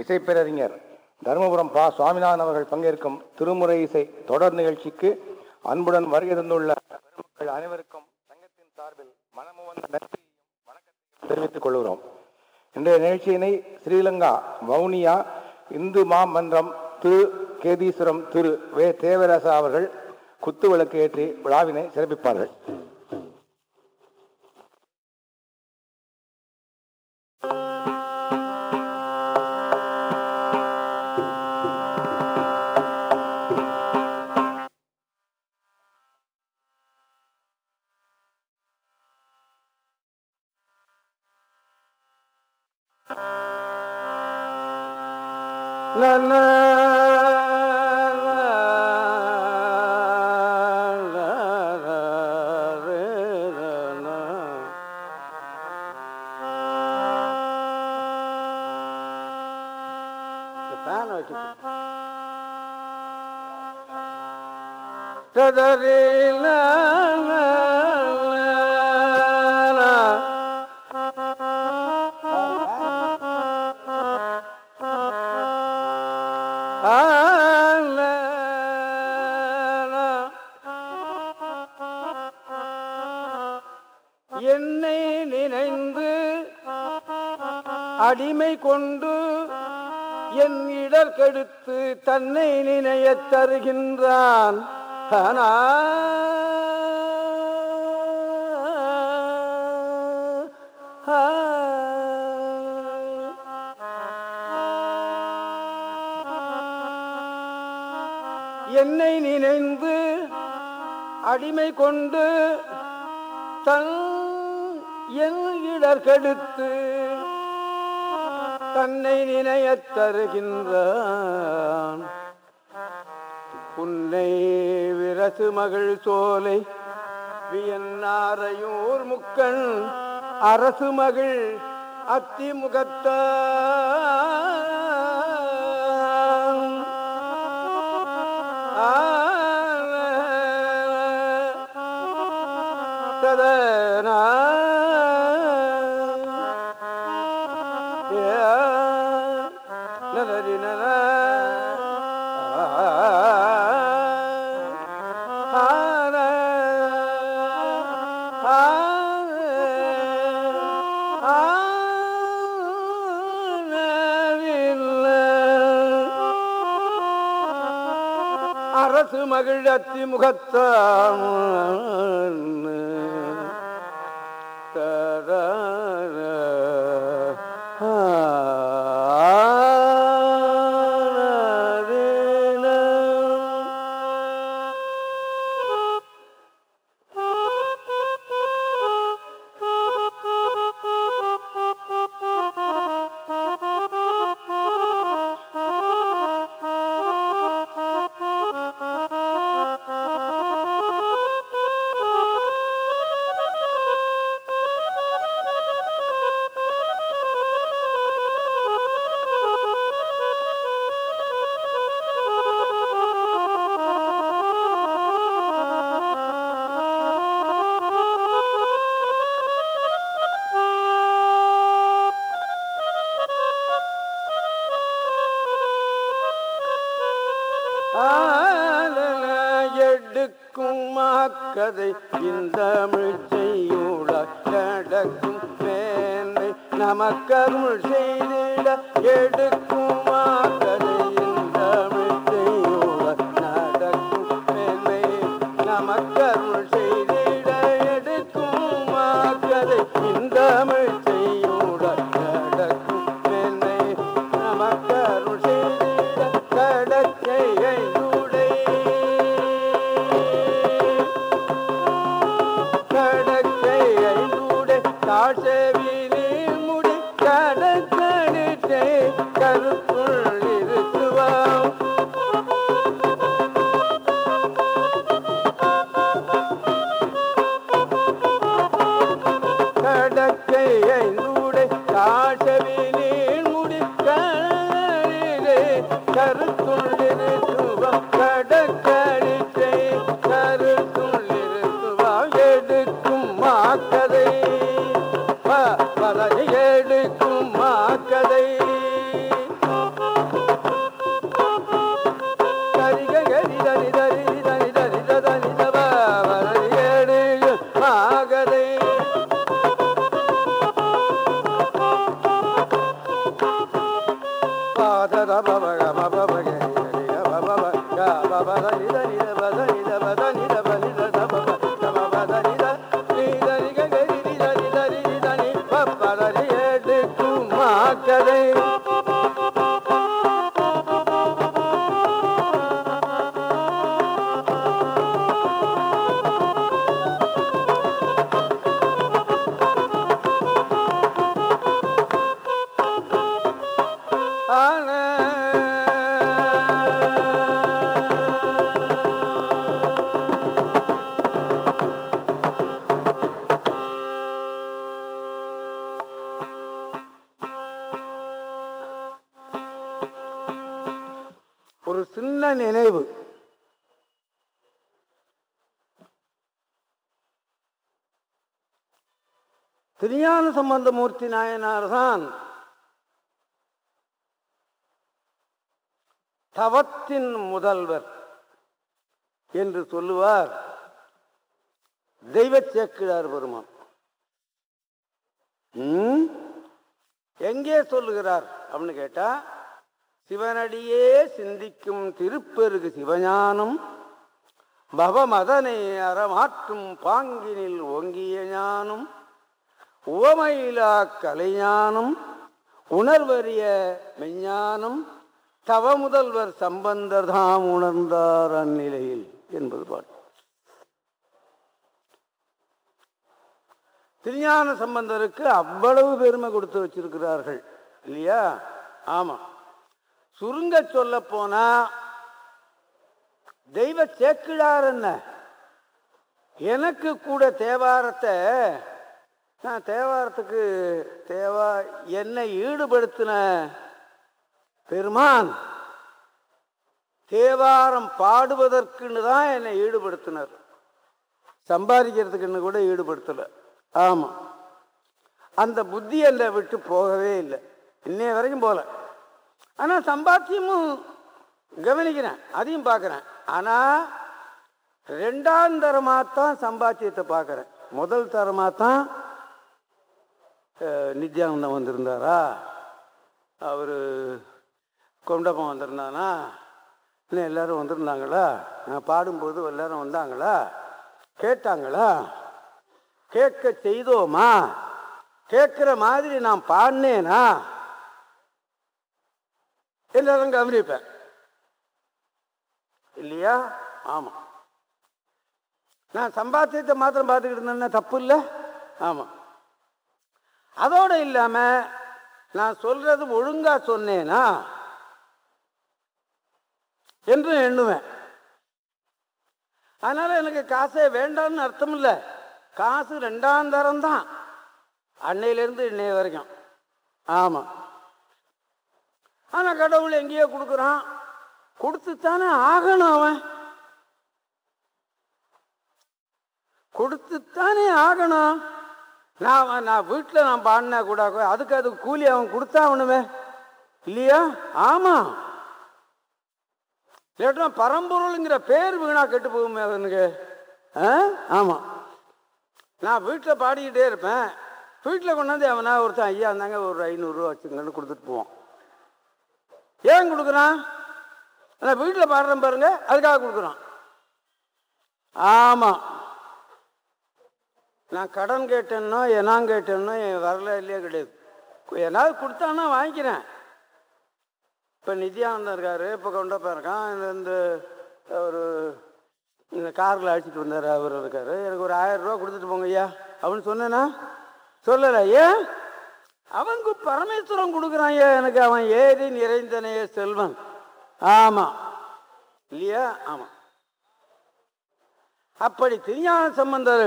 இசைப்பேரறிஞர் தருமபுரம் பா. சுவாமிநாதன் அவர்கள் பங்கேற்கும் திருமுறை இசை தொடர் நிகழ்ச்சிக்கு அன்புடன் வருகை தந்துள்ள பெருமக்கள் அனைவருக்கும் சங்கத்தின் சார்பில் மனமுவந்த நன்றியையும் வணக்கத்தையும் தெரிவித்துக் கொள்கிறோம். இன்றைய நிகழ்ச்சியினை ஸ்ரீலங்கா வவுனியா இந்து மாமன்றம் திரு. கேதீஸ்வரம் திரு. வே. தேவராசா அவர்கள் குத்து விளக்கு ஏற்றி விழாவினை சிறப்பிப்பார்கள். கொண்டு என் இடர் கெடுத்து தன்னை நினையத் தருகின்றான். என்னை நினைந்து அடிமை கொண்டு தன் என் இடர் கெடுத்து தன்னை நினையத் தருகின்றான் புன்னை விரசு மகள் சோலை வியன்னாரையூர் முக்கண் அரசு மகள் அத்திமுகத்தான் அரசு மகிழத்தி முகத்தான். தர சம்பந்தமூர்த்தி நாயனார் தான் தவத்தின் முதல்வர் என்று சொல்லுவார். தெய்வ சேக்கிழார் பெருமான். எங்கே சொல்லுகிறார் அப்படின்னு கேட்டா சிவனடியே சிந்திக்கும் திருப்பெருகு சிவஞானம் பவமதனை அறமாற்றும் பாங்கினில் ஓங்கிய ஞானம் உவமையிலா கலைஞானம் உணர்வறிய மெஞ்ஞானம் தவ முதல்வர் சம்பந்தர் தாம் உணர்ந்தார் அந்நிலையில் என்பது பாட்டு. திருஞான சம்பந்தருக்கு அவ்வளவு பெருமை கொடுத்து வச்சிருக்கிறார்கள் இல்லையா? ஆமா. சுருங்க சொல்ல போனா தெய்வ சேக்கிழார் என்ன? எனக்கு கூட தேவாரத்தை தேவாரத்துக்கு தேவா என்னை ஈடுபடுத்தின பெருமான் தேவாரம் பாடுவதற்குன்னு தான் என்னை ஈடுபடுத்தினார். சம்பாதிக்கிறதுக்குன்னு கூட ஈடுபடுத்தலை. ஆமாம் அந்த புத்தி என்னை விட்டு போகவே இல்லை. இன்னைய வரைக்கும் போகல. ஆனால் சம்பாத்தியமும் கவனிக்கிறேன் அதையும் பார்க்குறேன். ஆனால் ரெண்டாம் தரமாக தான் சம்பாத்தியத்தை பார்க்குறேன். முதல் தரமாக தான் நித்யானந்தம் வந்திருந்தாரா? அவர் கொண்டப்பம் வந்திருந்தானா? இன்னும் எல்லோரும் வந்திருந்தாங்களா? நான் பாடும்போது எல்லோரும் வந்தாங்களா? கேட்டாங்களா? கேட்க செய்தோமா? கேட்குற மாதிரி நான் பாடினேனா? எல்லாரும் கவனிப்பேன். இல்லையா? ஆமாம் நான் சம்பாத்தியத்தை மாத்திரம் பார்த்துக்கிட்டு இருந்தேன்னா தப்பு இல்லை? ஆமாம் அதோடு இல்லாமல் நான் சொல்றது ஒழுங்கா சொன்னேனா? என்று எண்ணுவேன். அதனால எனக்கு காசே வேண்டாம்னு அர்த்தம் இல்லை காசு ரெண்டாம் தரம் தான். அன்னையிலேருந்து இன்னைய வரைக்கும். ஆமாம் ஆனால் கடவுள் எங்கேயோ கொடுக்குறான். கொடுத்துத்தானே ஆகணும் அவன். கொடுத்துத்தானே ஆகணும். நான் நான் வீட்டில் நான் பாடினா கூட அதுக்கு அது கூலி அவன் கொடுத்தா அவனுமே. இல்லையா? ஆமாம் இல்லாட்டா பரம்பொருளுங்கிற பேர் வீணா கெட்டு போகுமே அவனுக்கு. ஆ? ஆமாம் நான் வீட்டில் பாடிக்கிட்டே இருப்பேன். வீட்டில் கொண்டாந்து அவனா ஒருத்தன் ஐயா இருந்தாங்க ஒரு ஐநூறுரூவா வச்சுங்கன்னு கொடுத்துட்டு போவான் ஏன் கொடுக்குறான்? நான் வீட்டில் பாடுறேன் பாருங்க அதுக்காக கொடுக்குறான். ஆமாம் நான் கடன் கேட்டேன்னோ எனாங் கேட்டேன்னோ என் வரல இல்லையே கிடையாது. ஏதாவது கொடுத்தான்னா வாங்கிக்கிறேன். இப்போ நித்யானந்தம் இருக்காரு இப்போ கொண்டப்பா இருக்கான். இந்த இந்த ஒரு இந்த காரில் அழைச்சிட்டு வந்தார் அவர் இருக்காரு. எனக்கு ஒரு ஆயிரம் ரூபா கொடுத்துட்டு போங்க ஐயா அப்படின்னு சொன்னேன்னா சொல்லலை. ஏன்? அவனுக்கு பரமேஸ்வரன் கொடுக்குறான் ஐயா எனக்கு அவன் ஏறி நிறைந்தனைய செல்வன். ஆமாம் இல்லையா? ஆமாம் அப்படி திருஞான சம்பந்தர்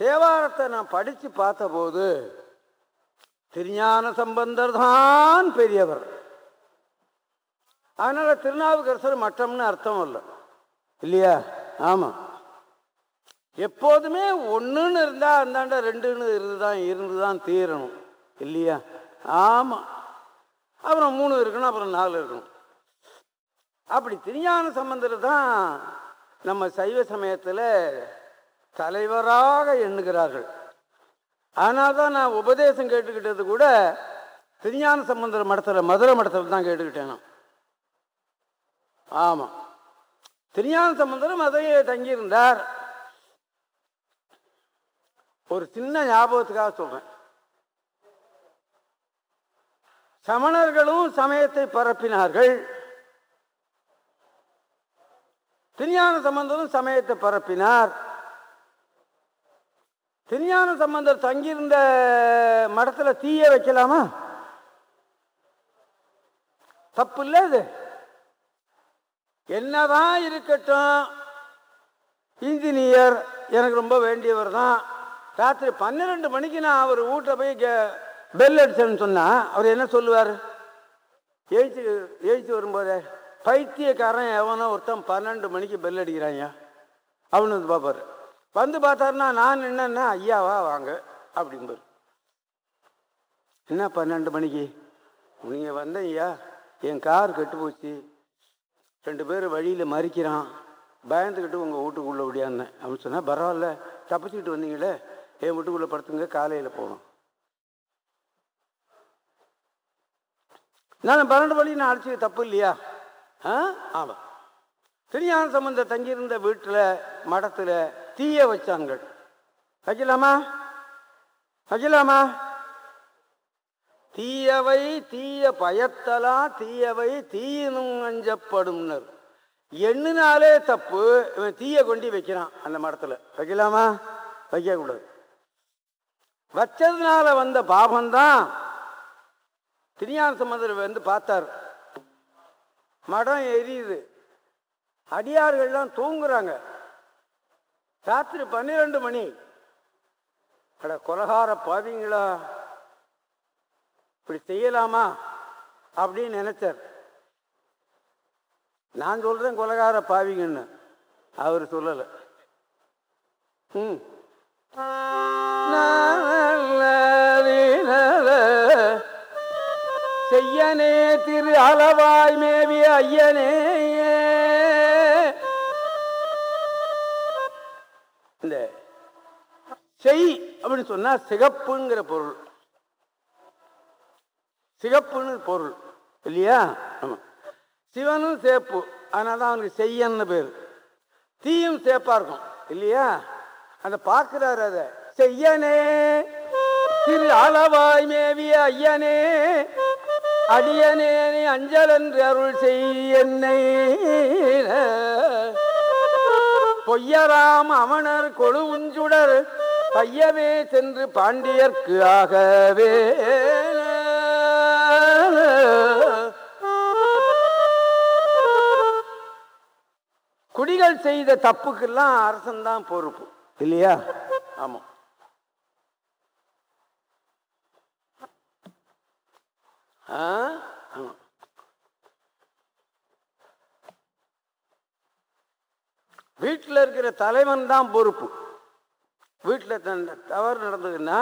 தேவாரத்தை நான் படித்து பார்த்தபோது திருஞான சம்பந்தர் தான் பெரியவர். அதனால திருநாவுக்கரசர் மட்டம்னு அர்த்தம் இல்லை. இல்லையா? ஆமாம் எப்போதுமே ஒன்றுன்னு இருந்தால் அந்தாண்ட ரெண்டுன்னு இருந்து தான் இருந்து தான் தீரணும். இல்லையா? ஆமாம் அப்புறம் மூணு இருக்கணும் அப்புறம் நாலு இருக்கணும். அப்படி திருஞான சம்பந்தர் தான் நம்ம சைவ சமயத்தில் தலைவராக எண்ணுகிறார்கள். ஆனால் தான் நான் உபதேசம் கேட்டுக்கிட்டது கூட திருஞான சம்பந்தர் மடத்தில் மதுரை மடத்தில் தான் கேட்டுக்கிட்டேன் நான். ஆமாம் திருஞான சம்பந்தரும் அதையே தங்கியிருந்தார். ஒரு சின்ன ஞாபகத்துக்காக சொல்கிறேன் சமணர்களும் சமயத்தை பரப்பினார்கள். திருஞான சம்பந்தரும் சமயத்தை பரப்பினார். திருஞான சம்பந்தர் தங்கியிருந்த மடத்துல தீய வைக்கலாமா? தப்பு இல்லை இது. என்னதான் இருக்கட்டும் இன்ஜினியர் எனக்கு ரொம்ப வேண்டியவர் தான். ராத்திரி பன்னிரெண்டு மணிக்கு நான் அவர் வீட்டில் போய் பெல் அடிச்சேன்னு சொன்னால் அவர் என்ன சொல்லுவார்? எழுச்சி எழுச்சி வரும்போதே பைத்தியக்காரன் எவனோ ஒருத்தன் பன்னெண்டு மணிக்கு பெல் அடிக்கிறாங்க அவனு வந்து பார்ப்பாரு. வந்து பார்த்தாருன்னா நான் என்னன்னா ஐயாவா வாங்க அப்படிம்பாரு என்ன பன்னெண்டு மணிக்கு? நீங்கள் வந்த ஐயா என் கார் கெட்டு போச்சு. ரெண்டு பேர் வழியில் மறிக்கிறான். பயந்துக்கிட்டு உங்கள் வீட்டுக்குள்ளே ஓடியாந்தேன் அப்படின்னு சொன்னால் பரவாயில்ல. தப்பிச்சுக்கிட்டு வந்தீங்களே. என் வீட்டுக்குள்ளே படுத்துங்க. காலையில் போகணும். நான் பன்னெண்டு மணி நான் அடிச்சு தப்பு இல்லையா? ஆ? ஆமாம் திருஞான சம்பந்த தங்கியிருந்த வீட்டில் மடத்தில் தீய வச்சாங்கள். வைக்கலாமா வைக்கலாமா தீயவை தீய பயத்தலா தீயவை தீயினும் அஞ்சப்படும் எண்ணினாலே தப்பு இவன் தீய கொண்டு வைக்கிறான் அந்த மடத்தில். வைக்கலாமா வைக்கக்கூடாது. வச்சதுனால வந்த பாபம்தான் திரியான சம்பந்தர் வந்து பார்த்தார். மடம் எரியுது. அடியார்கள்லாம் தூங்குறாங்க. ராத்திரி பன்னிரெண்டு மணி. அட கொலகார பாவிங்களா. இப்படி செய்யலாமா? அப்படின்னு நினைச்சார். நான் சொல்றேன் கொலகார பாவிங்கன்னு. அவர் சொல்லலை. ம். செய்யனே திரு அளவாய் மேவி ஐயனே. இந்த செய் அப்படின்னு சொன்னா சிகப்புங்கிற பொருள். சிகப்புன்னு பொருள். இல்லையா? ஆமா. சிவனும் சேப்பு. அதனால தான் அவனுக்கு செய்யன்னு பேர். தீயும் சேப்பா இருக்கும். இல்லையா? அந்த பார்க்கிறாரு அதை. செய்யனே. திரு அளவாய் மேவிய ஐயனே. அடியனே அஞ்சல் என்று அருள் செய்ய என்னை. பொய்யராம் அமணர் கொழு உஞ்சுடர் பையவே சென்று பாண்டியர்க்கு ஆகவே. குடிகள் செய்த தப்புக்கெல்லாம் அரசன் தான் பொறுப்பு. இல்லையா? ஆமா. ஆ? வீட்டில் இருக்கிற தலைவன் தான் பொறுப்பு. வீட்டில் தவறு நடந்ததுன்னா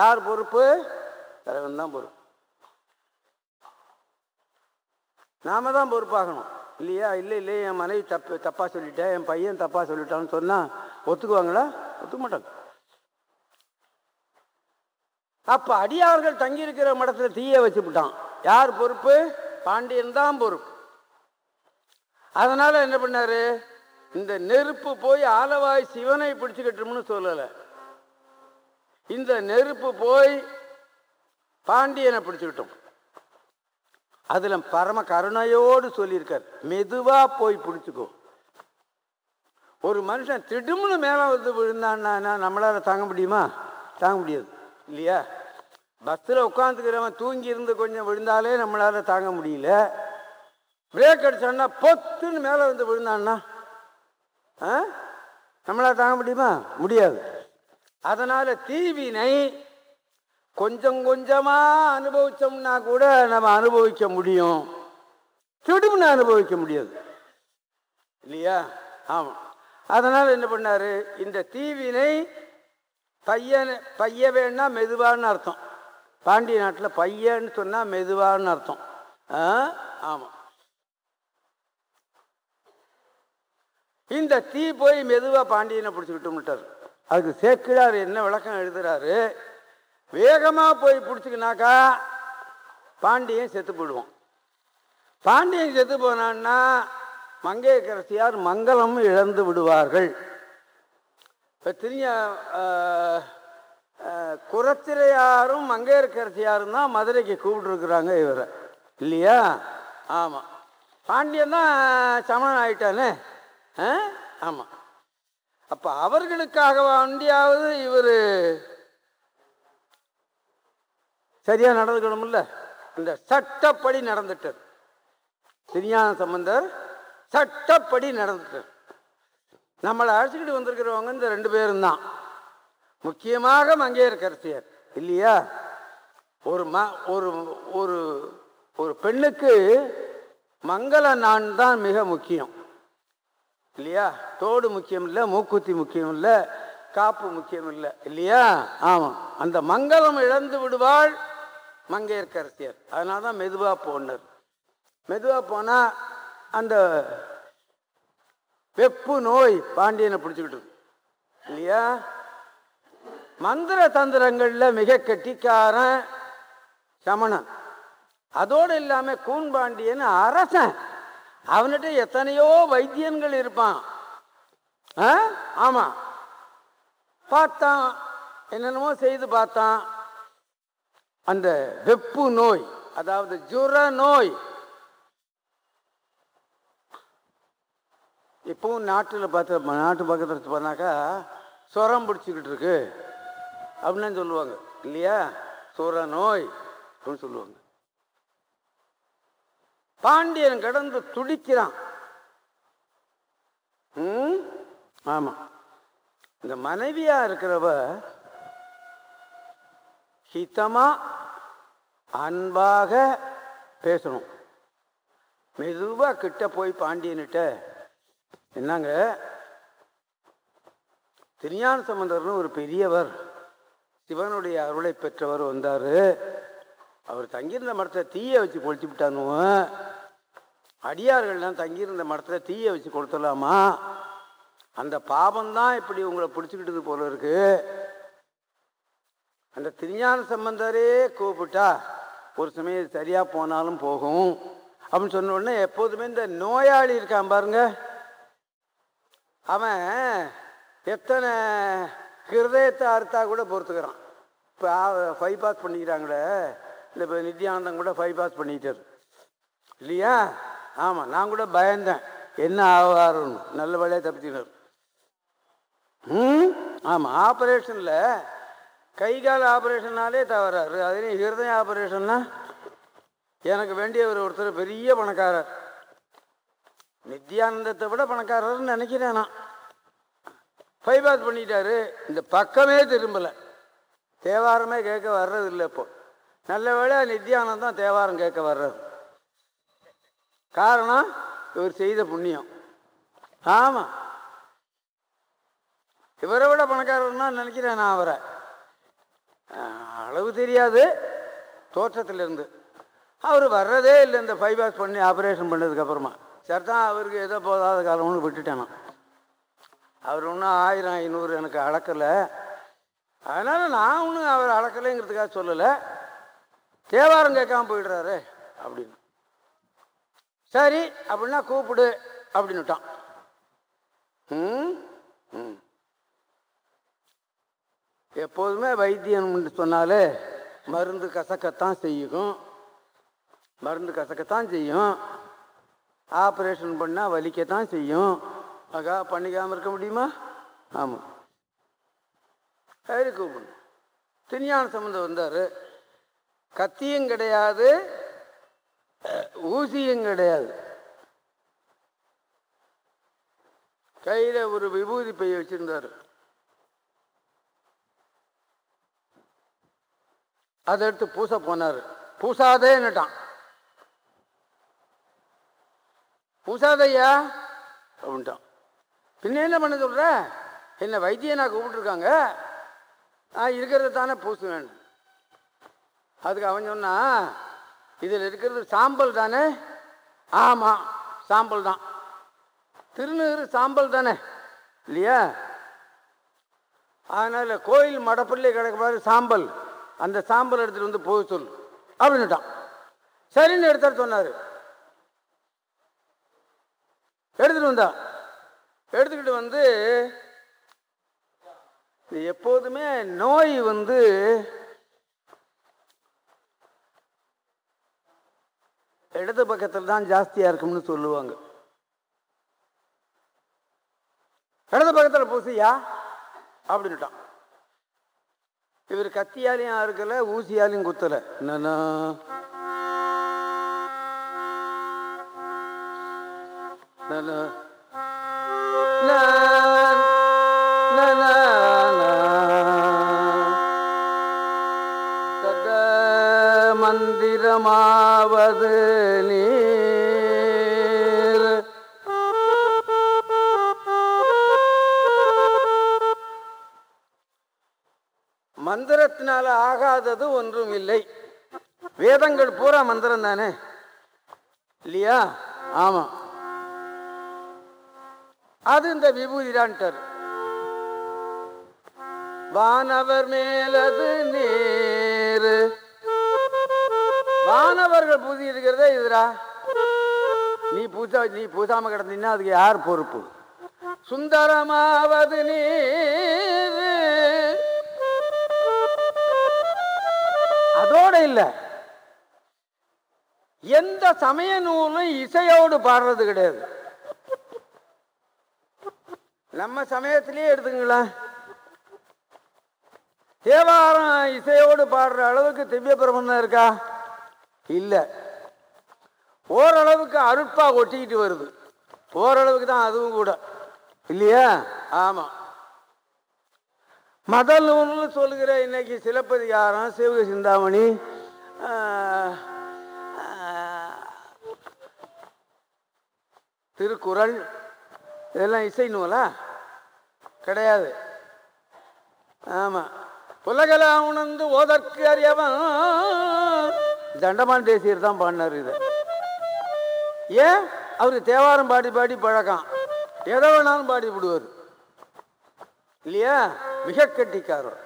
யார் பொறுப்பு? தலைவன் தான் பொறுப்பு. நாம தான் பொறுப்பாகணும். இல்லையா? இல்லை இல்லை என் மனைவி தப்பு தப்பாக சொல்லிட்டேன் என் பையன் தப்பாக சொல்லிட்டான்னு சொன்னால் ஒத்துக்குவாங்களா? ஒத்துக்க மாட்டாங்க. அப்போ அடியார்கள் தங்கியிருக்கிற மடத்துல தீய வச்சுவிட்டான் யார் பொறுப்பு? பாண்டியன் தான் பொறுப்பு. அதனால என்ன பண்ணாரு? இந்த நெருப்பு போய் ஆலவாய் சிவனை பிடிச்சுக்கிட்டோம்னு சொல்லலை. இந்த நெருப்பு போய் பாண்டியனை பிடிச்சுக்கிட்டோம். அதுல பரம கருணையோடு சொல்லியிருக்கார் மெதுவா போய் பிடிச்சுக்கோ. ஒரு மனுஷன் திடும்னு மேலே வந்து விழுந்தான்னா நம்மளால தாங்க முடியுமா? தாங்க முடியாது. இல்லையா? பஸ்ஸில் உட்காந்துக்கிறவன் தூங்கி இருந்து கொஞ்சம் விழுந்தாலே நம்மளால தாங்க முடியல. பிரேக் அடிச்சான்னா பொத்துன்னு மேலே வந்து விழுந்தான்னா நம்மளால் தாங்க முடியுமா? முடியாது. அதனால தீவினை கொஞ்சம் கொஞ்சமாக அனுபவித்தோம்னா கூட நம்ம அனுபவிக்க முடியும். திடும்னு அனுபவிக்க முடியாது. இல்லையா? ஆமாம் அதனால் என்ன பண்ணார்? இந்த தீவினை பையன் பைய வேணா மெதுவான்னு அர்த்தம். பாண்டிய நாட்டில் பையன்னு சொன்னால் மெதுவான்னு அர்த்தம். ஆ? ஆமாம் இந்த தீ போய் மெதுவாக பாண்டியனை பிடிச்சிக்கிட்டு அதுக்கு சேர்க்கிறார் என்ன விளக்கம் எழுதுறாரு? வேகமாக போய் பிடிச்சிக்கினாக்கா பாண்டியன் செத்து போயிடுவான். பாண்டியன் செத்து போனான்னா மங்கையரசியார் மங்களம் இழந்து விடுவார்கள். இப்போ திரிய குரத்திரையாரும் மங்கையரசியாரும் தான் மதுரைக்கு கூப்பிட்டுருக்குறாங்க இவரை. இல்லையா? ஆமாம் பாண்டியன் தான் சமணன் ஆயிட்டானே? ஆமாம் அப்போ அவர்களுக்காக வண்டியாவது இவர் சரியாக நடந்துக்கணும்ல? இந்த சட்டப்படி நடந்துட்டார். திருஞான சம்பந்தர். சட்டப்படி நடந்துட்டார். நம்மளை அழைச்சிக்கிட்டு வந்திருக்கிறவங்க இந்த ரெண்டு பேரும் தான். முக்கியமாக மங்கையர்கரசியர். இல்லையா? ஒரு ம ஒரு ஒரு ஒரு பெண்ணுக்கு மங்கள நான் தான் மிக முக்கியம். இல்லையா? தோடு முக்கியம் இல்லை மூக்குத்தி முக்கியம் இல்லை காப்பு முக்கியம் இல்லை இல்லையா? ஆமாம் அந்த மங்களம் இழந்து விடுவாள் மங்கையர்கரசியர் அதனால தான் மெதுவாக போனார். மெதுவாக போனால் அந்த வெப்பு நோய் பாண்டியனை பிடிச்சிக்கிட்டு இல்லையா? மந்திர தந்திரங்களில் மிக கெட்டிக்காரன் சமணன். அதோடு இல்லாமல் கூன்பாண்டியன் அரசன். அவன்கிட்ட எத்தனையோ வைத்தியன்கள் இருப்பான். ஆ? ஆமாம் பார்த்தான். என்னென்னமோ செய்து பார்த்தான். அந்த வெப்பு நோய் அதாவது ஜுர நோய். இப்பவும் நாட்டில் பார்த்து நாட்டு பக்கத்தில் போனாக்கா சுரம் பிடிச்சிக்கிட்டு இருக்கு. அப்படின்னு சொல்லுவாங்க. இல்லையா? சுர நோய் அப்படின்னு சொல்லுவாங்க. பாண்டியன் கடந்து துடிக்கிறான். ஆமா. ஆமாம் இந்த மனைவியா இருக்கிறவ ஹிதமா அன்பாக பேசணும். மெதுவாக கிட்ட போய் பாண்டியன்கிட்ட என்னங்க? திருஞான சம்பந்தர்னு ஒரு பெரியவர் சிவனுடைய அருளை பெற்றவர் வந்தார். அவர் தங்கியிருந்த மரத்தை தீயை வச்சு பொழிச்சு விட்டானுவன் அடியார்கள்லாம் தங்கியிருந்த மரத்தில் தீயை வச்சு கொடுத்துடலாமா? அந்த பாபம்தான் இப்படி உங்களை பிடிச்சிக்கிட்டது போல இருக்கு. அந்த திருஞான சம்பந்தரே கூப்பிட்டா ஒரு சமயம் சரியாக போனாலும் போகும். அப்படின்னு சொன்ன உடனே எப்போதுமே இந்த நோயாளி இருக்கான் பாருங்க. அவன் எத்தனை ஹிருதயத்தை அறுத்தா கூட பொறுத்துக்கிறான். இப்போ ஃபைபாஸ் பாஸ் பண்ணிக்கிறாங்களே. இந்த இப்போ நித்யானந்தம் கூட ஃபைவ் பாஸ் இல்லையா? ஆமாம் நான் கூட பயந்தேன். என்ன ஆவாருன்னு. நல்ல வழியாக தப்பிச்சினார் ம்? ஆமாம் ஆப்ரேஷனில் கை கால் ஆப்ரேஷன்னாலே தவறாரு. அதுலேயும் ஹிருதய ஆப்ரேஷன்னா எனக்கு வேண்டியவர் ஒருத்தர் பெரிய பணக்காரர். நித்யானந்தத்தை விட பணக்காரர்னு நினைக்கிறேன் நான். ஃபைபாஸ் பண்ணிட்டாரு. இந்த பக்கமே திரும்பலை. தேவாரமே கேட்க வர்றது இல்லை இப்போ. நல்ல வேளை நித்யானந்தம் தேவாரம் கேட்க வர்றது காரணம் இவர் செய்த புண்ணியம். ஆமாம் இவரை விட பணக்காரர்னா நினைக்கிறேன் நான் அவரை. அளவு தெரியாது. தோற்றத்திலேருந்து. அவர் வர்றதே இல்லை இந்த பைபாஸ் பண்ணி ஆப்ரேஷன் பண்ணதுக்கப்புறமா சரிதான் அவருக்கு ஏதோ போதாத காலம்னு விட்டுட்டேன் நான். அவர் ஒன்றும் ஆயிரம் ஐநூறு எனக்கு அளக்கலை. அதனால் நான் ஒன்றும் அவர் அளக்கலைங்கிறதுக்காக சொல்லலை. தேவாரம் கேட்காம போயிடுறாரு அப்படின்னு. சரி அப்படின்னா கூப்பிடு அப்படின்னுட்டான். ம் ம். எப்போதுமே வைத்தியம் சொன்னாலே மருந்து கசக்கத்தான் செய்யும். மருந்து கசக்கத்தான் செய்யும். ஆப்ரேஷன் பண்ணால் வலிக்கத்தான் செய்யும். அக்கா பண்ணிக்காமல் இருக்க முடியுமா? ஆமாம் சரி கூப்பிடு. திருஞான சம்பந்தம் வந்தார். கத்தியும் கிடையாது ஊசியும் கிடையாது. கையில் ஒரு விபூதி பைய வச்சிருந்தார். அதை எடுத்து பூச போனார். பூசாதே நட்டான் பூசாதையா? அப்படின்ட்டான். பின்ன என்ன பண்ண சொல்ற? என்ன வைத்தியனா கூப்பிட்டுருக்காங்க. நான் இருக்கிறது தானே பூசுவேன் அதுக்கு அவன் சொன்னா இதில் இருக்கிறது சாம்பல் தானே? ஆமாம் சாம்பல் தான். திருநீர் சாம்பல் தானே? இல்லையா? அதனால் கோயில் மடப்பள்ளி கிடக்க சாம்பல். அந்த சாம்பல் எடுத்துகிட்டு வந்து போக சொல் அப்படின்னுட்டான். சரின்னு எடுத்தார் சொன்னார். எடுத்துகிட்டு வந்தா. எடுத்துக்கிட்டு வந்து எப்போதுமே நோய் வந்து இடது பக்கத்தில் தான் ஜாஸ்தியாக இருக்கும்னு சொல்லுவாங்க. இடது பக்கத்தில் பூசியா? அப்படின்ட்டான் இவர் கத்தியாலையும் அறுக்கல ஊசியாலையும் குத்தல. என்னன்னா? மந்திரமாவது நீர். மந்திரத்தினால ஆகாதது ஒன்றும் இல்லை. வேதங்கள் பூரா மந்திரம் தானே? இல்லையா? ஆமா. அது இந்த விபூதிடான்ட்டார் வானவர் மேலது நீர். வானவர்கள் பூசி இருக்கிறதே இதுடா. நீ பூசா நீ பூசாம கிடந்தீங்கன்னா அதுக்கு யார் பொறுப்பு? சுந்தரமாவது நீ அதோட இல்ல. எந்த சமய நூலும் இசையோடு பாடுறது கிடையாது. நம்ம சமயத்திலேயே எடுத்துங்களேன் தேவாரம் இசையோடு பாடுற அளவுக்கு திவ்ய பிரபந்தம் இருக்கா? இல்லை. ஓரளவுக்கு அருட்பா ஒட்டிக்கிட்டு வருது. ஓரளவுக்கு தான் அதுவும் கூட. இல்லையா? ஆமா. மத நூல்னு சொல்லுகிற இன்னைக்கு சிலப்பதிகாரம் சிவக சிந்தாமணி திருக்குறள் இதெல்லாம் இசை நூலா? கிடையாது. ஆமா. உலகெல்லாம் உணர்ந்து ஓதற்கு அறியவன் தண்டமான் தேசியர் தான் பாடினார் இதை. ஏன்? அவர் தேவாரம் பாடி பாடி பழக்கம். எதை வேணாலும் பாடி விடுவார். இல்லையா? மிக கெட்டிக்காரர்.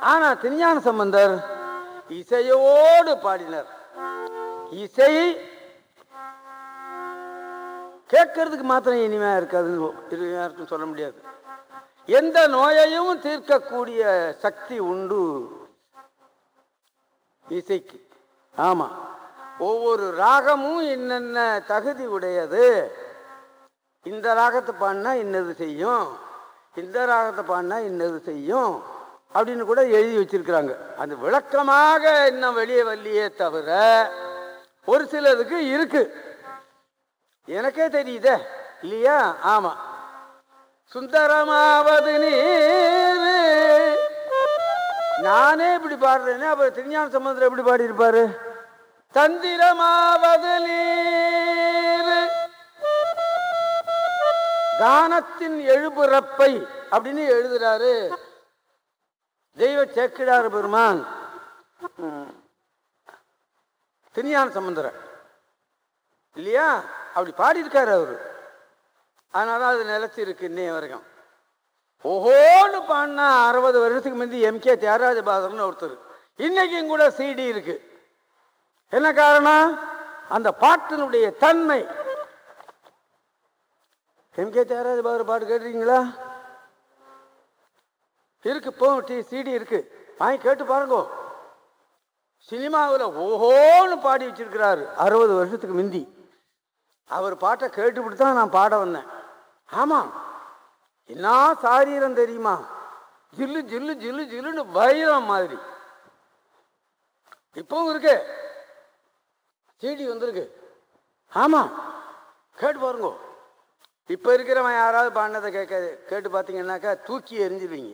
ஆனா திருஞான சம்பந்தர் இசையோடு பாடினார். இசை கேட்கறதுக்கு மாத்திரம் இனிமையா இருக்காதுன்னு யாருக்கும் சொல்ல முடியாது. எந்த நோயையும் தீர்க்கக்கூடிய சக்தி உண்டு. இசைக்கு. ஆமா. ஒவ்வொரு ராகமும் என்னென்ன தகுதி உடையது? இந்த ராகத்தை பாடினா இன்னது செய்யும். இந்த ராகத்தை பாடினா இன்னது செய்யும். அப்படின்னு கூட எழுதி வச்சிருக்கிறாங்க. அது விளக்கமாக இன்னும் வெளியே வரலையே தவிர ஒரு சிலதுக்கு இருக்கு. எனக்கே தெரியுதே. இல்லையா? ஆமா. சுந்தரமாவது நீர் நானே இப்படி பாடுறேனே அப்ப திருஞான சம்பந்தர் எப்படி பாடியிருப்பாரு? தந்திரமாவது நீர் கானத்தின் எழுபுறப்பை அப்படின்னு எழுதுறாரு. தெய்வ சேக்கிடார் பெருமான். திருஞான சம்பந்தர். இல்லையா? அப்படி பாடியிருக்காரு அவரு. அதனால தான் அது நிலைச்சி இருக்கு இன்னைய வரைக்கும். ஓஹோன்னு பாடினா அறுபது வருஷத்துக்கு முந்தி எம்கே தியாகராஜ பாதர்னு ஒருத்தர். இன்னைக்கும் கூட சிடி இருக்கு. என்ன காரணம்? அந்த பாட்டினுடைய தன்மை. எம்கே தியாகராஜ பாதர் பாட்டு கேட்டிருக்கீங்களா? இருக்கு இப்போ டி சிடி இருக்கு. வாங்கி கேட்டு பாருங்க. சினிமாவில் ஓஹோன்னு பாடி வச்சிருக்கிறாரு அறுபது வருஷத்துக்கு முந்தி. அவர் பாட்டை கேட்டுவிட்டு தான் நான் பாட வந்தேன். ஆமாம். என்ன சாரீரம் தெரியுமா? ஜில்லு ஜில்லு ஜில்லு ஜில்லுன்னு வைரம் மாதிரி. இப்பவும் இருக்கு. சீடி வந்திருக்கு. ஆமாம் கேட்டு பாருங்க. இப்போ இருக்கிறவன் யாராவது பாடினதை கேட்காது கேட்டு பார்த்தீங்கன்னாக்கா தூக்கி எரிஞ்சிருவீங்க